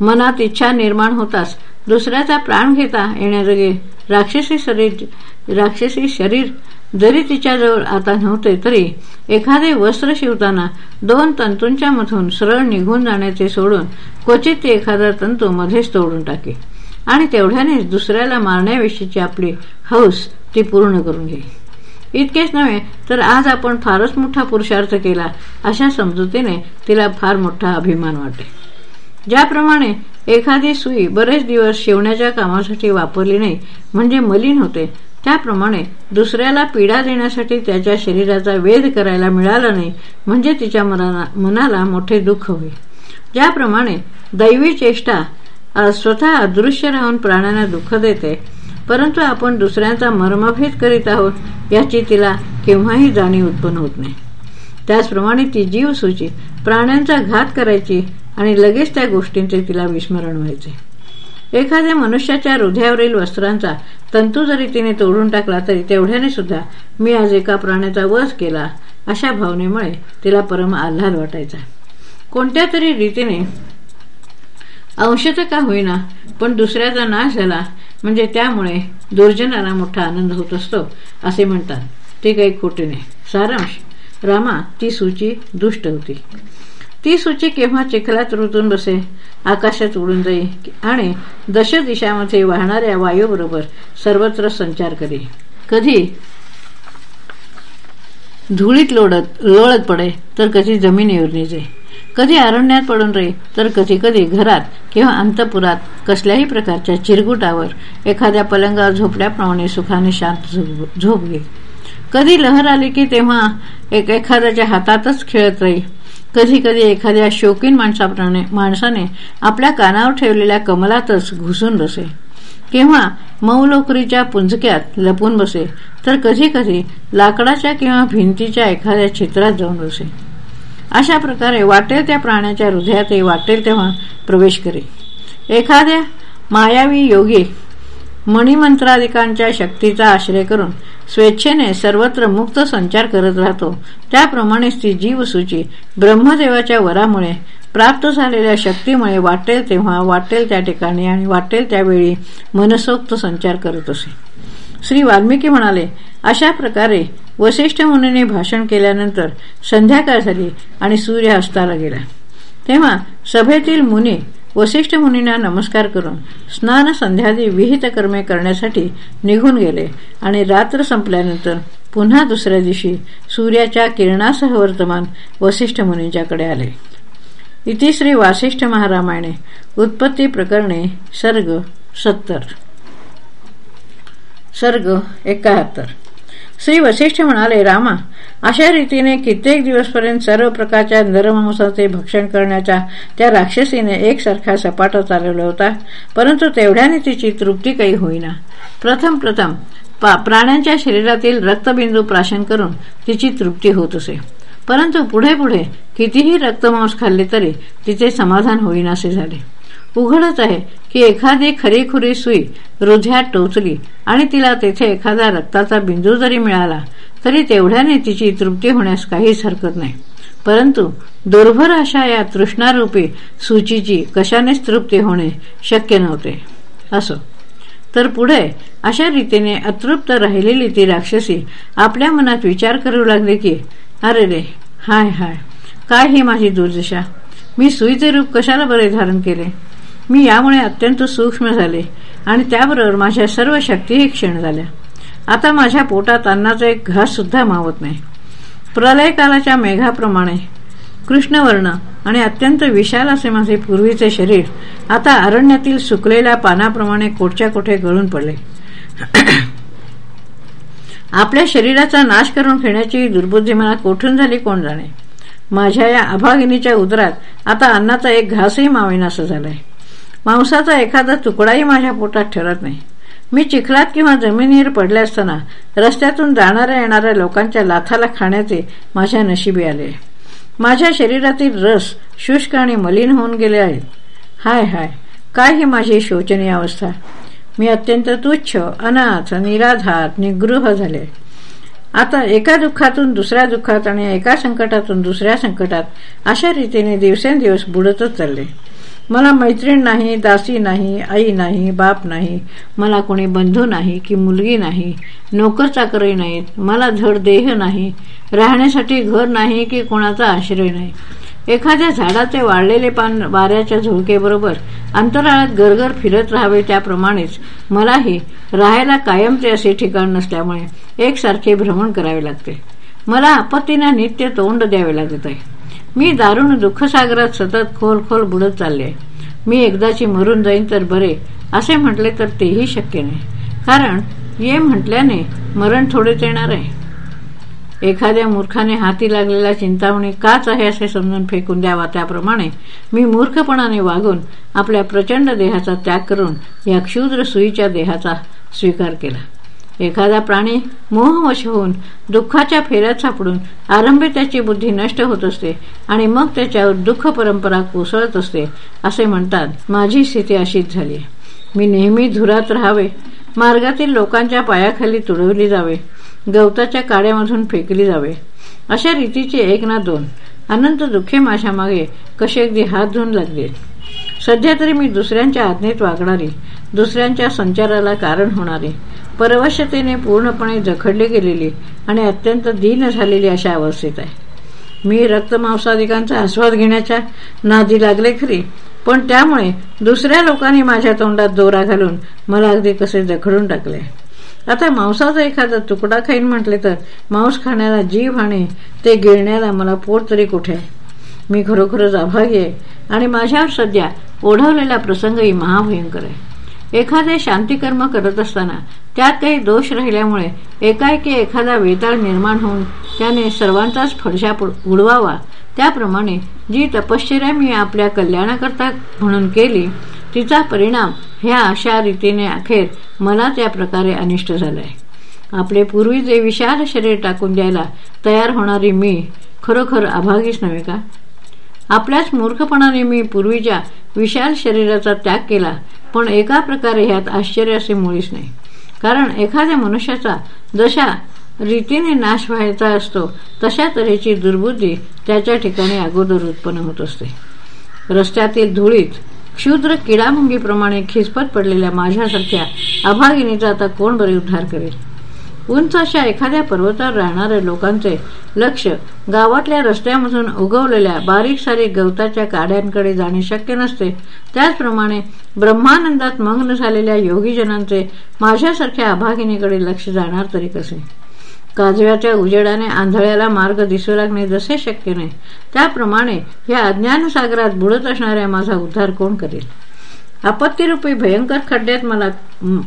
मनात इच्छा निर्माण होताच दुसऱ्याचा प्राण घेता येण्याजोगे राक्षसी शरीर राक्षसी शरीर जरी तिच्याजवळ आता नव्हते तरी एखादे वस्त्र शिवताना दोन तंतूंच्या मधून सरळ निघून जाण्याचे सोडून क्वचित ते एखादा तंतू मध्येच तोडून टाके. आणि तेवढ्यानेच दुसऱ्याला मारण्याविषयीची आपली हौस ती पूर्ण करून घेईल. इतकेच नव्हे तर आज आपण फारच मोठा पुरुषार्थ केला अशा समजुतीने तिला फार मोठा अभिमान वाटे. ज्याप्रमाणे एखादी सुई बरेच दिवस शिवण्याच्या कामासाठी वापरली नाही म्हणजे मलिन होते त्याप्रमाणे दुसऱ्याला पीडा देण्यासाठी त्याच्या शरीराचा वेध करायला मिळाला नाही म्हणजे तिच्या मनाला मोठे दुःख होईल. ज्याप्रमाणे दैवी चेष्टा स्वतः अदृश्य राहून प्राण्यांना दुःख देते परंतु आपण दुसऱ्यांचा मर्मभेद करीत आहोत याची तिला केव्हाही जाणीव उत्पन्न होत नाही. त्याचप्रमाणे ती जीवसूची प्राण्यांचा घात करायची आणि लगेच त्या गोष्टींचे तिला विस्मरण व्हायचे. एखाद्या मनुष्याच्या हृदयावरील वस्त्रांचा तंतू जरी तिने तोडून टाकला तरी तेवढ्याने सुद्धा मी आज एका प्राण्याचा वध केला अशा भावनेमुळे तिला परम आल्हाद वाटायचा. कोणत्या तरी रीतीने अंशत का होईना पण दुसऱ्याचा नाश झाला. म्हणजे त्यामुळे दुर्जनाला मोठा आनंद होत असतो असे म्हणतात. ते काही खोटे नाही. सारांश रामा ती सूची दुष्ट होती. ती सूची केव्हा चिखलात रुतून बसे आकाशात उडून जाई आणि दश दिशामध्ये वाहणाऱ्या वायूबरोबर सर्वत्र संचार करी. कधी धुळीत लोळत लोळत पडे तर कधी जमिनीवर निजे. कधी अरण्यात पडून रे? तर कधी कधी घरात किंवा अंतपुरात कसल्याही प्रकारच्या चिरगुटावर एखाद्या पलंगावर झोपल्याप्रमाणे सुखाने शांत झोप घे. कधी लहर आली की तेव्हा एक एखाद्याच्या हातातच खेळत राही कधी कधी एखाद्या शौकीन माणसाप्रमाणे माणसाने आपल्या कानावर ठेवलेल्या कमलातच घुसून बसे. किंवा मऊलोकरीच्या पुंजक्यात लपून बसे तर कधी कधी लाकडाच्या किंवा भिंतीच्या एखाद्या चित्रात जाऊन बसे. अशा प्रकारे वाटेल त्या प्राण्याच्या हृदयातही वाटेल तेव्हा प्रवेश करे एखाद्या मायावी योगी मणिमंत्राधिकांच्या शक्तीचा आश्रय करून स्वेच्छेने सर्वत्र मुक्त संचार करत राहतो. त्याप्रमाणेच ती जीवसूची ब्रह्मदेवाच्या वरामुळे प्राप्त झालेल्या शक्तीमुळे वाटेल तेव्हा वाटेल त्या ठिकाणी आणि वाटेल त्यावेळी मनसोक्त संचार करत असे. श्री वाल्मिकी म्हणाले अशा प्रकारे वसिष्ठ मुनीने भाषण केल्यानंतर संध्याकाळ झाली आणि सूर्य अस्ताला गेला. तेव्हा सभेतील मुनी वसिष्ठ मुनींना नमस्कार करून स्नान संध्यादी विहित कर्मे करण्यासाठी निघून गेले आणि रात्र संपल्यानंतर पुन्हा दुसऱ्या दिवशी सूर्याच्या किरणासह वर्तमान वसिष्ठ मुनींच्याकडे आले. इतिश्री वासिष्ठ महारामायणे उत्पत्ती प्रकरणे सर्ग सत्तर. सर्ग एकाहत्तर. श्री वशिष्ठ म्हणाले रामा अशा रीतीने कित्येक दिवसपर्यंत सर्व प्रकारच्या नरमांसाचे भक्षण करण्याच्या त्या राक्षसीने एकसारखा सपाटा चालवला होता परंतु तेवढ्याने तिची तृप्ती काही होईना. प्रथम प्रथम प्राण्यांच्या शरीरातील रक्तबिंदू प्राशन करून तिची तृप्ती होत असे. परंतु पुढे पुढे कितीही रक्तमांस खाल्ले तरी तिचे समाधान होईनासे झाले. उघडच आहे की एखादी खरीखुरी सुई हृदयात टोचली आणि तिला तेथे एखादा रक्ताचा बिंदू जरी मिळाला तरी तेवढ्याने तिची तृप्ती होण्यास काहीच हरकत नाही. परंतु दुर्भर अशा या तृष्णारूपी सूचीची कशानेच तृप्ती होणे शक्य नव्हते. असो. तर पुढे अशा रीतीने अतृप्त राहिलेली ती राक्षसी आपल्या मनात विचार करू लागली की अरे रे हाय हाय काय ही माझी दुर्दशा? मी सुईचे रूप कशाला बरे धारण केले? मी यामुळे अत्यंत सूक्ष्म झाले आणि त्याबरोबर माझ्या सर्व शक्तीही क्षीण झाल्या. आता माझ्या पोटात अन्नाचा एक घास सुद्धा मावत नाही. प्रलयकालाच्या मेघाप्रमाणे कृष्णवर्ण आणि अत्यंत विशाल असे माझे पूर्वीचे शरीर आता अरण्यातील सुकलेल्या पानाप्रमाणे कोटच्या कोठे गळून पडले. आपल्या शरीराचा नाश करून घेण्याची दुर्बुद्धी मला कोठून झाली कोण जाणे. माझ्या या अभागिनीच्या उदरात आता अन्नाचा एक घासही मावेनासा झालाय. मांसाचा एखादा तुकडाही माझ्या पोटात ठरत नाही. मी चिखलात किंवा जमिनीवर पडले असताना रस्त्यातून जाणाऱ्या येणाऱ्या लोकांच्या लाथाला खाण्याचे माझ्या नशिबी आले. माझ्या शरीरातील रस शुष्क आणि मलिन होऊन गेले आहेत हाय हाय काय ही माझी शोचनीय अवस्था? मी अत्यंत तुच्छ अनाथ निराधार निगृह झाले. आता एका दुःखातून दुसऱ्या दुःखात आणि एका संकटातून दुसऱ्या संकटात अशा रीतीने दिवसेंदिवस बुडतच चालले. मला मैत्रीण नाही दासी नाही आई नाही बाप नाही मला कोणी बंधू नाही की मुलगी नाही नोकर चाकरही नाहीत मला धड देह नाही राहण्यासाठी घर नाही की कोणाचा आश्रय नाही. एखाद्या झाडाचे वाळलेले पान वाऱ्याच्या झुळकेबरोबर अंतराळात गरगर फिरत राहावे त्याप्रमाणेच मलाही राहायला कायमचे असे ठिकाण नसल्यामुळे एकसारखे भ्रमण करावे लागते. मला आपत्तींना नित्य तोंड द्यावे लागत आहे. मी दारुण दुःखसागरात सतत खोल खोल बुडत चालले. मी एकदाची मरून जाईन तर बरे असे म्हटले तर तेही शक्य नाही. कारण ये म्हटल्याने मरण थोडेच येणार आहे. एखाद्या मूर्खाने हाती लागलेला चिंतावणी काच आहे असे समजून फेकून द्यावा. त्याप्रमाणे मी मूर्खपणाने वागून आपल्या प्रचंड देहाचा त्याग करून या क्षुद्र सुईच्या देहाचा स्वीकार केला. एखादा प्राणी मोहवश होऊन दुःखाच्या फेऱ्यात सापडून आरंभी त्याची बुद्धी नष्ट होत असते आणि मग त्याच्यावर दुःख परंपरा कोसळत असते असे म्हणतात. माझी स्थिती अशीच झाली. मी नेहमी धुरात राहावे. मार्गातील लोकांच्या पायाखाली तुडवली जावे. गवताच्या काड्यामधून फेकली जावे. अशा रीतीचे एक ना दोन. अनंत दुःखे माझ्या मागे कसे अगदी हात धुवून लागले. सध्या तरी मी दुसऱ्यांच्या आज्ञेत वागणारी दुसऱ्यांच्या संचाराला कारण होणारी परवशतेने पूर्णपणे जखडली गेलेली आणि अत्यंत दीन झालेली अशा अवस्थेत आहे. मी रक्तमांसाधिकांचा आस्वाद घेण्याच्या नादी लागले खरी पण त्यामुळे दुसऱ्या लोकांनी माझ्या तोंडात दोरा घालून मला अगदी कसे जखडून टाकले. आता मांसाचा एखादा तुकडा खाईन म्हटले तर मांस खाण्याला जीव आणि ते गिळण्याला मला पोट तरी कुठे? मी खरोखरच अभागी आहे आणि माझ्यावर सध्या ओढवलेला प्रसंगही महाभयंकर आहे. एखादे शांतिकर्म करत असताना त्यात काही दोष राहिल्यामुळे एकाएकी एखादा वेताळ निर्माण होऊन त्याने सर्वांचाच फडशा उडवावा. त्याप्रमाणे जी तपश्चर्या मी आपल्या कल्याणाकरता म्हणून केली तिचा परिणाम ह्या अशा रीतीने अखेर मला त्या प्रकारे अनिष्ट झालाय. आपले पूर्वी जे विशाल शरीर टाकून द्यायला तयार होणारी मी खरोखर अभागीच नव्हे का? आपल्याच मूर्खपणाने मी पूर्वीच्या विशाल शरीराचा त्याग केला पण एका प्रकारे ह्यात आश्चर्य असे मुळीच नाही. कारण एखाद्या मनुष्याचा जशा रीतीने नाश व्हायचा असतो तशा तऱ्हेची दुर्बुद्धी त्याच्या ठिकाणी अगोदर उत्पन्न होत असते. रस्त्यातील धुळीत क्षुद्र किडामुंगीप्रमाणे खिसपत पडलेल्या माझ्यासारख्या अभागिनीचा आता कोण बरे उद्धार करेल? उंच अशा एखाद्या पर्वतावर राहणाऱ्या लोकांचे लक्ष गावातल्या रस्त्यामधून उगवलेल्या बारीक सारीक गवताच्या काड्यांकडे जाणे शक्य नसते. त्याचप्रमाणे ब्रह्मानंदात मग्न झालेल्या योगीजनांचे माझ्यासारख्या अभागिनीकडे लक्ष जाणार तरी कसे? काजव्याच्या उजेडाने आंधळ्याला मार्ग दिसू लागणे जसे शक्य नाही. त्याप्रमाणे या अज्ञानसागरात बुडत असणाऱ्या माझा उद्धार कोण करेल? आपत्तीरूपी भयंकर खड्ड्यात मला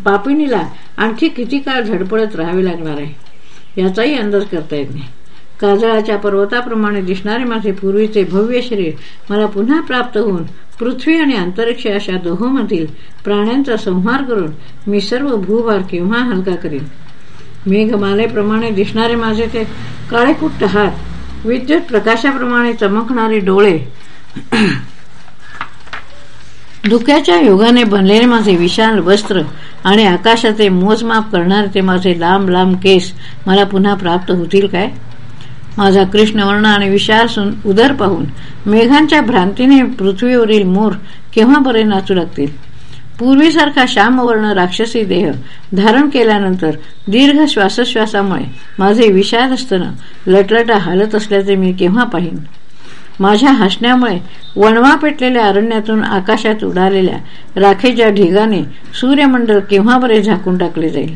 पापिणीला आणखी किती काळ झडपडत राहावे लागणार आहे? याचाही अंदाज करता येत नाही. काजळाच्या पर्वताप्रमाणे दिसणारे माझे पूर्वीचे भव्य शरीर मला पुन्हा प्राप्त होऊन पृथ्वी आणि अंतरिक्ष अशा दोहोमधील प्राण्यांचा संहार करून मी सर्व भूभार केव्हा हलका करीन? मेघमालेप्रमाणे दिसणारे माझे ते काळेकुट्ट हात विद्युत प्रकाशाप्रमाणे चमकणारे डोळे धुक्याच्या योगाने बनलेले माझे विशाल वस्त्र आणि आकाशाचे मोजमाप करणारे ते माझे लांब लांब केस मला पुन्हा प्राप्त होतील काय? माझा कृष्णवर्ण आणि विशाल उदर पाहून मेघांच्या भ्रांतीने पृथ्वीवरील मोर केव्हा बरे नाचू लागतील? पूर्वीसारखा श्यामवर्ण राक्षसी देह धारण केल्यानंतर दीर्घ श्वासोश्वासामुळे माझे विशाल स्तन लटलटा हालत असल्याचे मी केव्हा पाहिन? माझ्या हसण्यामुळे वणवा पेटलेल्या अरण्यातून आकाशात उडालेल्या राखेच्या ढिगाने सूर्यमंडळ केव्हा बरे झाकून टाकले जाईल?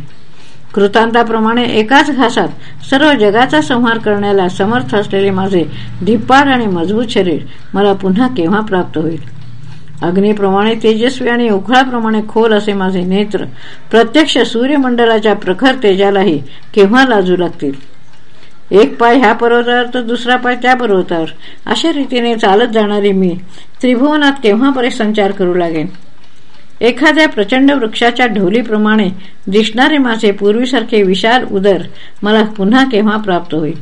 कृतांताप्रमाणे एकाच घासात सर्व जगाचा संहार करण्याला समर्थ असलेले माझे धिप्पाड आणि मजबूत शरीर मला पुन्हा केव्हा प्राप्त होईल? अग्नीप्रमाणे तेजस्वी आणि उखळाप्रमाणे खोल असे माझे नेत्र प्रत्यक्ष सूर्यमंडळाच्या प्रखर तेजालाही केव्हा लाजू लागतील? एक पाय ह्या पर्वतावर तर दुसरा पाय त्या पर्वतावर अशा रीतीने चालत जाणारी मी त्रिभुवनात केव्हा संचार करू लागेन? एखाद्या प्रचंड वृक्षाच्या ढोलीप्रमाणे दिसणारे माझे पूर्वीसारखे विशाल उदर मला पुन्हा केव्हा प्राप्त होईल?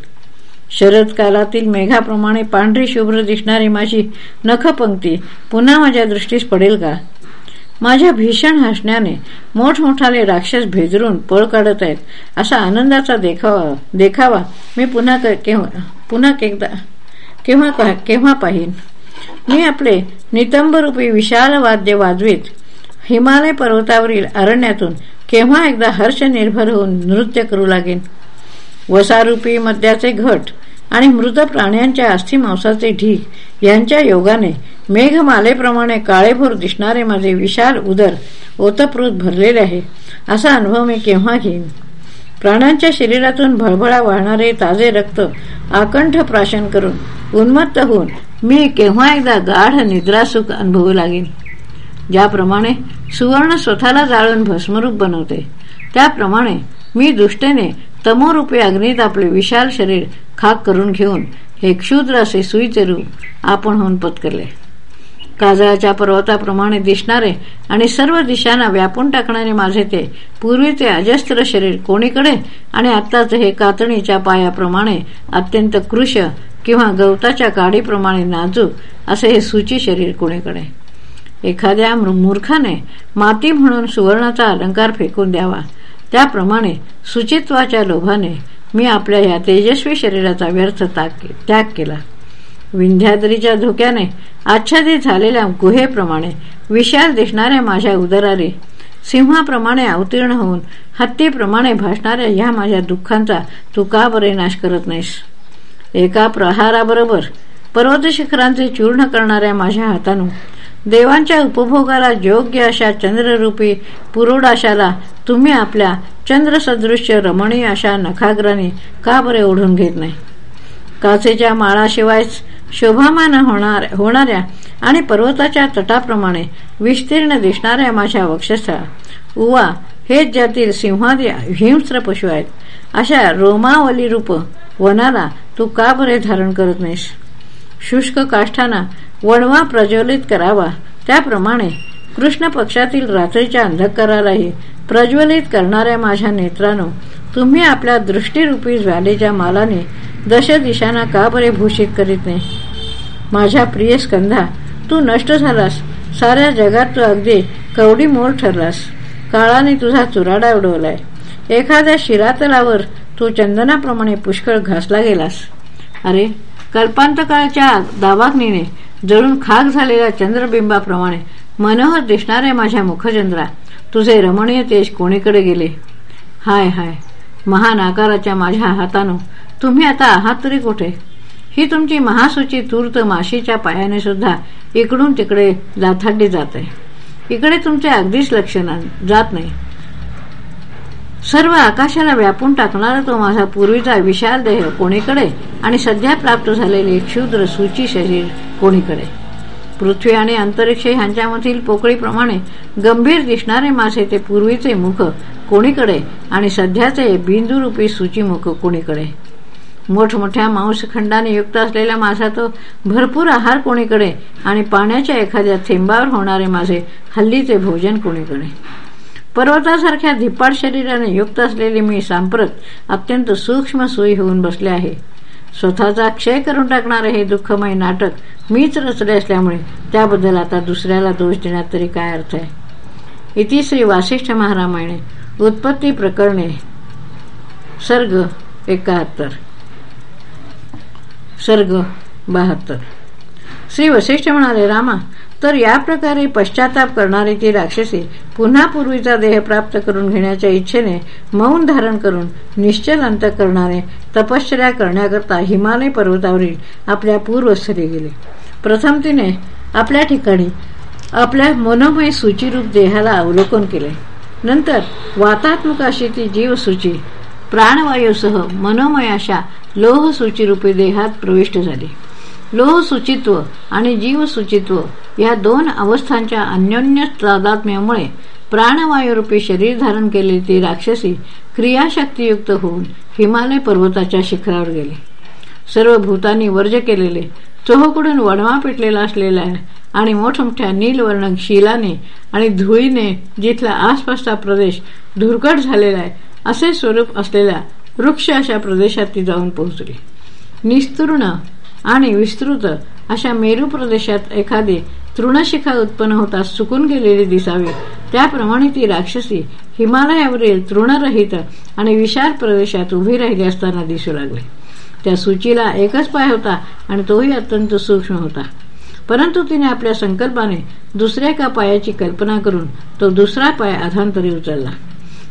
शरद कालातील मेघाप्रमाणे पांढरी शुभ्र दिसणारी माझी नखपंक्ती पुन्हा माझ्या दृष्टीस पडेल का? माझ्या भीषण हसण्याने मोठमोठाले राक्षस भेदरून पळ काढत आहेत. असा आनंदाचा देखावा देखावा मी पुन्हा केव्हा पुन्हा केव्हा केव्हा पाहिन? मी आपले नितंबरूपी विशाल वाद्य वाजवीत हिमालय पर्वतावरील अरण्यातून केव्हा एकदा हर्ष निर्भर होऊन नृत्य करू लागेन? वसारूपी मद्याचे घट आणि मृत प्राण्यांच्या अस्थि मांसाचे ढीक यांच्या योगाने मेघमालेप्रमाणे काळेभोर दिसणारे माझे विशाल उदर ओतप्रोत भरलेले आहे. असा अनुभव मी केव्हा घेईन? प्राण्यांच्या शरीरातून भळभळा वाहणारे ताजे रक्त आकंठ प्राशन करून उन्मत्त होऊन मी केव्हा एकदा गाढ निद्रासुख अनुभवू लागेन? ज्याप्रमाणे सुवर्ण स्वतःला जाळून भस्मरूप बनवते त्याप्रमाणे मी दुष्टेने तमोरूपी अग्नीत आपले विशाल शरीर खाक करून घेऊन हे क्षुद्र असे सुईचे रूप आपण होऊन पत्करले. काजळाच्या पर्वताप्रमाणे दिसणारे आणि सर्व दिशांना व्यापून टाकणारे माझे ते पूर्वीचे अजस्त्र शरीर कोणीकडे आणि आत्ताच हे कातणीच्या पायाप्रमाणे अत्यंत कृश किंवा गवताच्या काडीप्रमाणे नाजूक असे हे सूची शरीर कोणीकडे. एखाद्या मूर्खाने माती म्हणून सुवर्णाचा अलंकार फेकून द्यावा. त्याप्रमाणे सुचित्वाच्या लोभाने मी आपल्या या तेजस्वी शरीराचा व्यर्थ त्याग केला. विंध्याद्रीच्या धोक्याने आच्छादित झालेल्या गुहेप्रमाणे विशाल दिसणाऱ्या माझ्या उदरारी सिंहाप्रमाणे अवतीर्ण होऊन हत्तीप्रमाणे भासणाऱ्या ह्या माझ्या दुःखांचा तू का बरे नाश करत नाहीस? एका प्रहाराबरोबर पर्वत शिखरांचे चूर्ण करणाऱ्या माझ्या हातानं देवांच्या उपभोगाला योग्य अशा चंद्ररूपी पुरोडाशाला तुम्ही आपल्या चंद्रसदृश्य रमणीय अशा नखाग्राने का बरे ओढून घेत नाही? काचेच्या माळाशिवायच शोभामान होणार होणाऱ्या आणि पर्वताच्या तटाप्रमाणे विस्तीर्ण दिसणाऱ्या माझ्या वक्षस्थळा उवा हेच ज्यातील सिंहादी हिंस्र पशु आहेत. अशा रोमावली रूप वनाला तू का बरे धारण करत नाहीस? शुष्क काष्ठाना वणवा प्रज्वलित करावा. त्याप्रमाणे कृष्ण पक्षातील रात्रीच्या अंधकारालाही प्रज्वलित करणाऱ्या माझ्या नेत्रानो तुम्ही आपल्या दृष्टीरूपी ज्वालेच्या मालाने दश दिशांना का बरे भूषित करीत नाही? माझ्या प्रिय स्कंधा तू नष्ट झालास. साऱ्या जगात तू अगदी कवडी मोर ठरलास. काळाने तुझा चुराडा उडवलाय. एखाद्या शिरातलावर तू चंदनाप्रमाणे पुष्कळ घासला गेलास. अरे कल्पांतकाळच्या दावाग्नीने जळून खाक झालेल्या चंद्रबिंबाप्रमाणे मनोहर दिसणाऱ्या माझ्या मुखचंद्रा. तुझे रमणीय तेज कोणीकडे गेले? हाय हाय. महान आकाराच्या माझ्या हातानं. तुम्ही आता आहात तरी कुठे? ही तुमची महासूची तूर्त माशीच्या पायाने सुद्धा इकडून तिकडे जाथाडली जाते. इकडे तुमचे अगदीच लक्ष जात नाही. सर्व आकाशाला व्यापून टाकणारा तो माझा पूर्वीचा विशाल देह कोणीकडे? आणि सध्या प्राप्त झालेले क्षुद्र सूची शरीर कोणीकडे? पृथ्वी आणि अंतरिक्ष ह्यांच्यामधील पोकळीप्रमाणे गंभीर दिसणारे माझे ते पूर्वीचे मुख कोणीकडे आणि सध्याचे बिंदुरूपी सूचीमुख कोणीकडे? मोठमोठ्या मांसखंडाने युक्त असलेला माझा तो भरपूर आहार कोणीकडे आणि पाण्याच्या एखाद्या थेंबावर होणारे माझे हल्लीचे भोजन कोणीकडे? पर्वतासारख्या धिप्पाड शरीराने युक्त असलेली मी सांप्रत अत्यंत सूक्ष्म सोयी होऊन बसले आहे. स्वतःचा क्षय करून टाकणारे हे दुःखमय नाटक मीच रचले असल्यामुळे त्याबद्दल आता दुसऱ्याला दोष देण्यात तरी काय अर्थ आहे? इति श्री वासिष्ठ महारामायणे उत्पत्ती प्रकरणे सर्ग एकाहत्तर. सर्ग बहात्तर. श्री वशिष्ठ म्हणाले रामा तर या प्रकारे पश्चाताप करणारी ती राक्षसी पुन्हा पूर्वीचा देह प्राप्त करून घेण्याच्या इच्छेने मौन धारण करून निश्चल अंत करणारे तपश्चर्या करण्याकरता हिमालय पर्वतावरील आपल्या पूर्वस्थरी गेले. प्रथम तिने आपल्या ठिकाणी आपल्या मनोमय सूचीरूप देहाला अवलोकन केले. नंतर वातात्मक अशी ती जीवसूची प्राणवायूसह मनोमय अशा लोह सूचीरूपी देहात प्रविष्ट झाली. लोह सुचित्व आणि जीवसुचित्व या दोन अवस्थांच्या अन्योन्य तादात्म्यामुळे प्राणवायुरूपी शरीर धारण केलेली ती राक्षसी क्रियाशक्तीयुक्त होऊन हिमालय पर्वताच्या शिखरावर गेली. सर्व भूतांनी वर्ज केलेले चोहकडून वणवा पेटलेला असलेला आणि मोठमोठ्या नीलवर्ण शिलाने आणि धुळीने जिथला आसपासचा प्रदेश धुरकट झालेला आहे असे स्वरूप असलेल्या वृक्ष अशा प्रदेशात ती जाऊन पोहोचली. निस्तूर्ण आणि विस्तृत अशा मेरू प्रदेशात एखादी तृणशिखा उत्पन्न होता सुकून गेलेली दिसावी. त्याप्रमाणे ती राक्षसी हिमालयावरील तृणरहित आणि विशाल प्रदेशात उभी राहिली असताना दिसू लागली. त्या सूचीला एकच पाय होता आणि तोही अत्यंत सूक्ष्म होता. परंतु तिने आपल्या संकल्पाने दुसऱ्या एका पायाची कल्पना करून तो दुसरा पाय अधांतरी उचलला.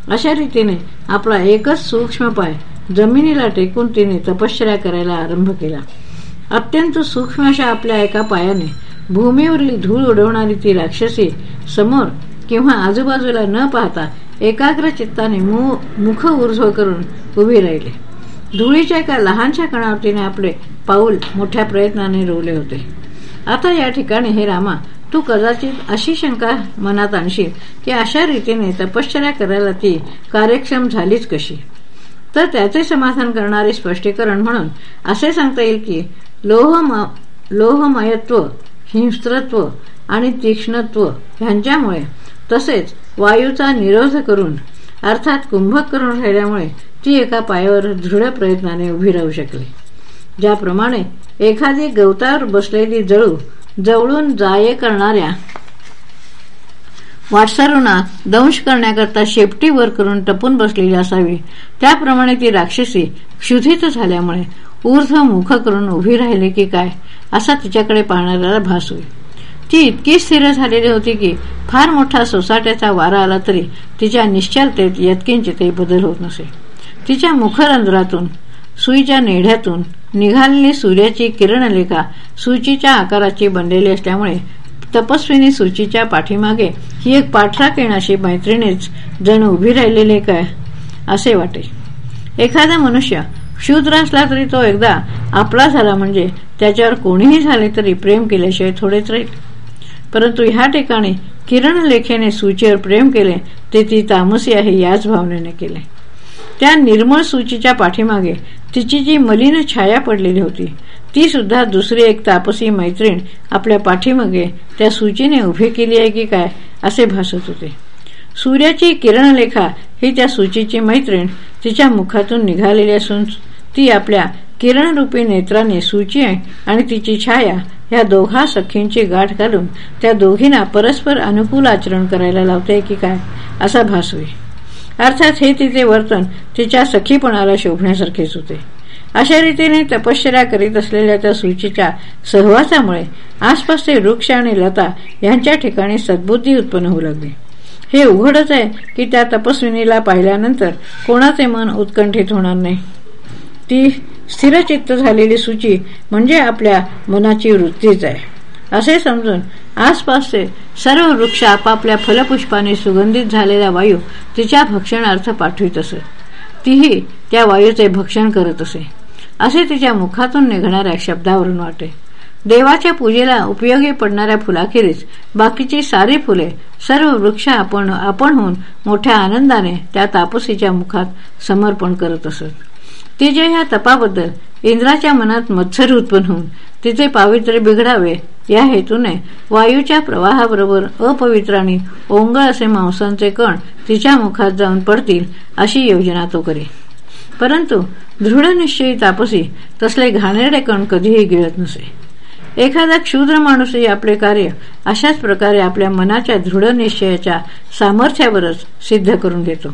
अशा रीतीने आपला एकच सूक्ष्म पाय जमिनीला टेकून तिने तपश्चर्या करायला आरंभ केला. अत्यंत सूक्ष्म अशा आपल्या एका पायाने भूमीवरील धूळ उडवणारी ती राक्षसी समोर किंवा आजूबाजूला न पाहता एकाग्र चित्ताने मुख उर्ध्व करून उभी राहिले. धुळीच्या एका लहानशा कणावर तिने आपले पाऊल मोठ्या प्रयत्नाने रोवले होते. आता या ठिकाणी हे रामा तू कदाचित अशी शंका मनात आणशील की अशा रीतीने तपश्चर्या करायला ती कार्यक्षम झालीच कशी? तर त्याचे समाधान करणारे स्पष्टीकरण म्हणून असे सांगता येईल की लोह लोहमयत्व हिंस्त्रत्व आणि तीक्ष्णत्व ह्यांच्यामुळे तसेच वायूचा निरोध करून अर्थात कुंभक करून राहिल्यामुळे ती एका पायावर दृढ प्रयत्नाने उभी राहू शकली. ज्याप्रमाणे एखादी गवतावर बसलेली जळू जवळून जाये करणाऱ्या वाटसारुना दंश करण्याकरता शेपटी वर करून टपून बसलेली असावी. त्याप्रमाणे ती राक्षसी क्षुधित झाल्यामुळे ऊर्ध्व मुख करून उभी राहिली की काय? असा तिच्याकडे पाहणाऱ्याला भास होईल. ती इतकी स्थिर झालेली होती की फार मोठा सोसाट्याचा वारा आला तरी तिच्या निश्चलतेत यत्किंचितही बदल होत नसे. तिच्या मुखरंध्रातून सुईच्या नेढ्यातून निघालेली सूर्याची किरणलेखा सुचीच्या आकाराची बनलेली असल्यामुळे तपस्विनी सूचीच्या पाठीमागे ही एक पाठरा येणाशी मैत्रिणीच जण उभी राहिलेले काय? असे वाटे. एखादा मनुष्य शूद्र असला तरी तो एकदा आपला झाला म्हणजे त्याच्यावर कोणीही झाले तरी प्रेम केल्याशिवाय थोडेच राहील. परंतु ह्या ठिकाणी किरण लेखेने सूचीवर प्रेम केले ते ती तामसी आहे याच भावनेने केले. त्या निर्मळ सूचीच्या पाठीमागे तिची जी मलिन छाया पडलेली होती ती सुद्धा दुसरी एक तापसी मैत्रीण आपल्या पाठीमागे त्या सूचीने उभी केली आहे की काय असे भासत होते. सूर्याची किरणलेखा ही त्या सूचीची मैत्रीण तिच्या मुखातून निघालेली असून ती आपल्या किरणरूपी नेत्राने सूची आणि तिची छाया या दोघा सखींची गाठ घालून त्या दोघींना परस्पर अनुकूल आचरण करायला लावते की काय असा भास होई. अर्थात हे तिचे वर्तन तिच्या सखीपणाला शोभण्यासारखेच होते. अशा रीतीने तपश्चर्या करीत असलेल्या त्या सूचीच्या सहवासामुळे आसपासचे वृक्ष आणि लता यांच्या ठिकाणी सद्बुद्धी उत्पन्न होऊ लागली. हे उघडच आहे की त्या तपस्विनीला पाहिल्यानंतर कोणाचे मन उत्कंठित होणार नाही. ती स्थिरचित्त झालेली सूची म्हणजे आपल्या मनाची वृत्तीच आहे. असे समजून आसपासचे सर्व वृक्ष आपापल्या फलपुष्पाने सुगंधित झालेला वायू तिच्या भक्षणार्थ पाठवित असत. तीही त्या वायूचे भक्षण करत असे. असे तिच्या मुखातून निघणाऱ्या शब्दावरून वाटे. देवाच्या पूजेला उपयोगी पडणाऱ्या फुलाखेरीज बाकीची सारी फुले सर्व वृक्ष आपण आपण होऊन मोठ्या आनंदाने त्या तापसीच्या मुखात समर्पण करत असत. तिच्या ह्या तपाबद्दल इंद्राच्या मनात मत्सर उत्पन्न होऊन तिचे पावित्र्य बिघडावे या हेतूने वायूच्या प्रवाहाबरोबर अपवित्र आणि ओंगळ असे मांसांचे कण तिच्या मुखात जाऊन पडतील अशी योजना तो करी परंतु दृढनिश्चयी तापसी तसले घाणेरडे कण कधीही गिळत नसे. एखादा क्षुद्र माणूसही आपले कार्य अशाच प्रकारे आपल्या मनाच्या दृढ निश्चयाच्या सामर्थ्यावरच सिद्ध करून घेतो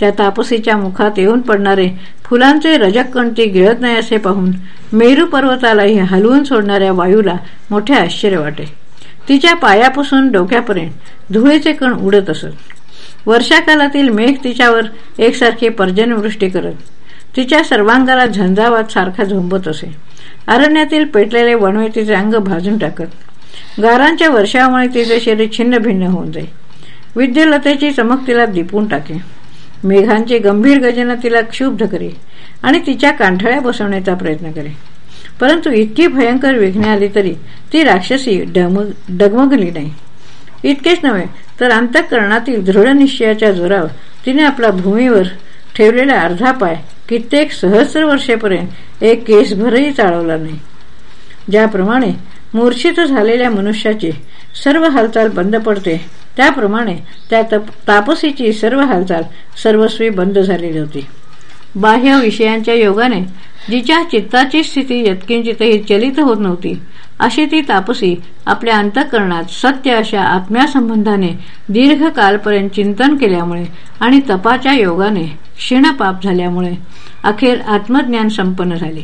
त्या तापसीच्या मुखात येऊन पडणारे फुलांचे रजक ती गिळत नाही असे पाहून मेरू पर्वतालाही हलवून सोडणाऱ्या वायूला मोठे आश्चर्य वाटे. तिच्या पायापासून डोक्यापर्यंत धुळेचे कण उडत असत. वर्षाकालातील मेघ तिच्यावर एकसारखी पर्जन्यवृष्टी करत. तिच्या सर्वांगाला झंझावात सारखा झोंबत असे. अरण्यातील पेटलेले वणवे तिचे अंग भाजून टाकत. गारांच्या वर्षामुळे तिचे शरीर छिन्न भिन्न होऊन जाई. विद्यलतेची चमक तिला दिपून टाके. मेघांची गंभीर गजना तिला क्षुब्ध करे आणि तिच्या कांठळ्या बसवण्याचा प्रयत्न करे. परंतु इतकी भयंकर विघ्ने आली तरी ती राक्षसी डगमगली नाही. इतकेच नव्हे तर अंतःकरणातील दृढ निश्चयाच्या जोरावर तिने आपला भूमीवर ठेवलेला अर्धा पाय कित्येक सहस्र वर्षेपर्यंत एक केसभरही चाळवला नाही. ज्याप्रमाणे मूर्छित झालेल्या मनुष्याची सर्व हालचाल बंद पडते त्याप्रमाणे त्या तापसीची सर्व हालचाल सर्वस्वी बंद झालेली होती. बाह्य विषयांच्या योगाने जिच्या चित्ताची स्थिती यत्किंचितही चलित होत नव्हती अशी ती तापसी आपल्या अंतःकरणात सत्य अशा आत्म्यासंबंधाने दीर्घकालपर्यंत चिंतन केल्यामुळे आणि तपाच्या योगाने क्षीणपाप झाल्यामुळे अखेर आत्मज्ञान संपन्न झाले.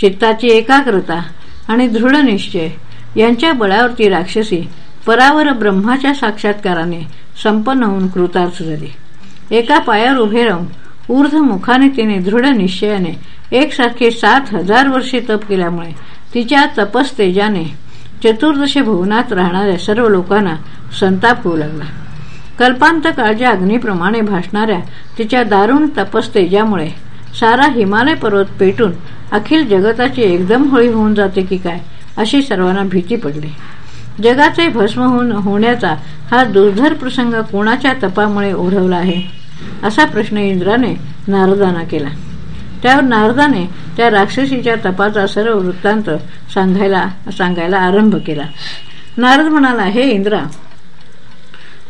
चित्ताची एकाग्रता आणि दृढ निश्चय यांच्या बळावरती राक्षसी परावर ब्रह्माच्या साक्षात्काराने संपन्न होऊन कृतार्थ झाली. एका पायावर उभे राहून ऊर्ध मुखाने तिने दृढ निश्चयाने एकसारखे सात हजार वर्षे तप केल्यामुळे तिच्या तपस्तेजाने चतुर्दश भुवनात राहणाऱ्या सर्व लोकांना संताप होऊ लागला. कल्पांत काळच्या अग्नीप्रमाणे भासणाऱ्या तिच्या दारुण तपस्तेजामुळे सारा हिमालय पर्वत पेटून अखिल जगताची एकदम होळी होऊन जाते की काय अशी सर्वांना भीती पडली. जगाचे भस्म होऊन होण्याचा हा दुर्धर प्रसंग कोणाच्या तपामुळे ओढवला आहे असा प्रश्न इंद्राने नारदाना केला. त्यावर नारदाने त्या राक्षसीच्या तपाचा सर्व वृत्तांत सांगायला सांगायला आरंभ केला. नारद म्हणाला हे इंद्रा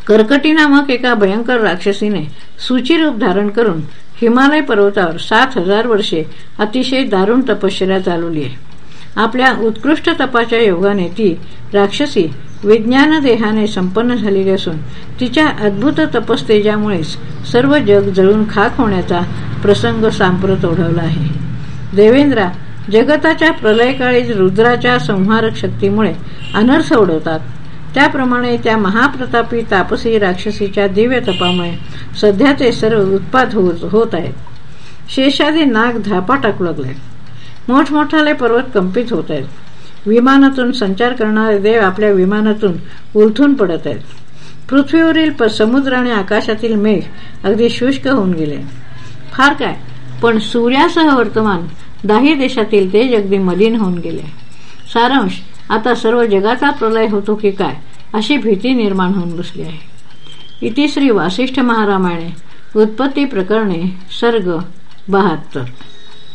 कर्कटी नामक एका भयंकर राक्षसीने सूचीरूप धारण करून हिमालय पर्वतावर सात हजार वर्षे अतिशय दारुण तपश्चर्या चालवली आहे. आपल्या उत्कृष्ट तपाच्या योगाने ती राक्षसी विज्ञान देहाने संपन्न झालेली असून तिच्या अद्भुत तपस्तेजामुळेच सर्व जग जळून खाक होण्याचा प्रसंग सांप्रत ओढवला आहे. देवेंद्रा जगताच्या प्रलयकाळी रुद्राच्या संहारक शक्तीमुळे अनर्थ ओढवतात. त्याप्रमाणे त्या महाप्रतापी तापसी राक्षसीच्या दिव्य तपामुळे सध्या ते सर्व उत्पाद होत आहेत. शेषादी नाग धापा टाकू लागले मोठमोठाले पर्वत कंपित होत आहेत. विमानातून संचार करणारे देव आपल्या विमानातून उलथून पडत आहेत. पृथ्वीवरील समुद्र आणि आकाशातील मेघ अगदी शुष्क होऊन गेले. फार काय पण सूर्यासह वर्तमान दाही देशातील तेज अगदी मलिन होऊन गेले. सारांश आता सर्व जगाचा प्रलय होतो की काय अशी भीती निर्माण होऊन बसली आहे. इतिश्री वासिष्ठ महारामाने उत्पत्ती प्रकरणे सर्ग बहात्तर.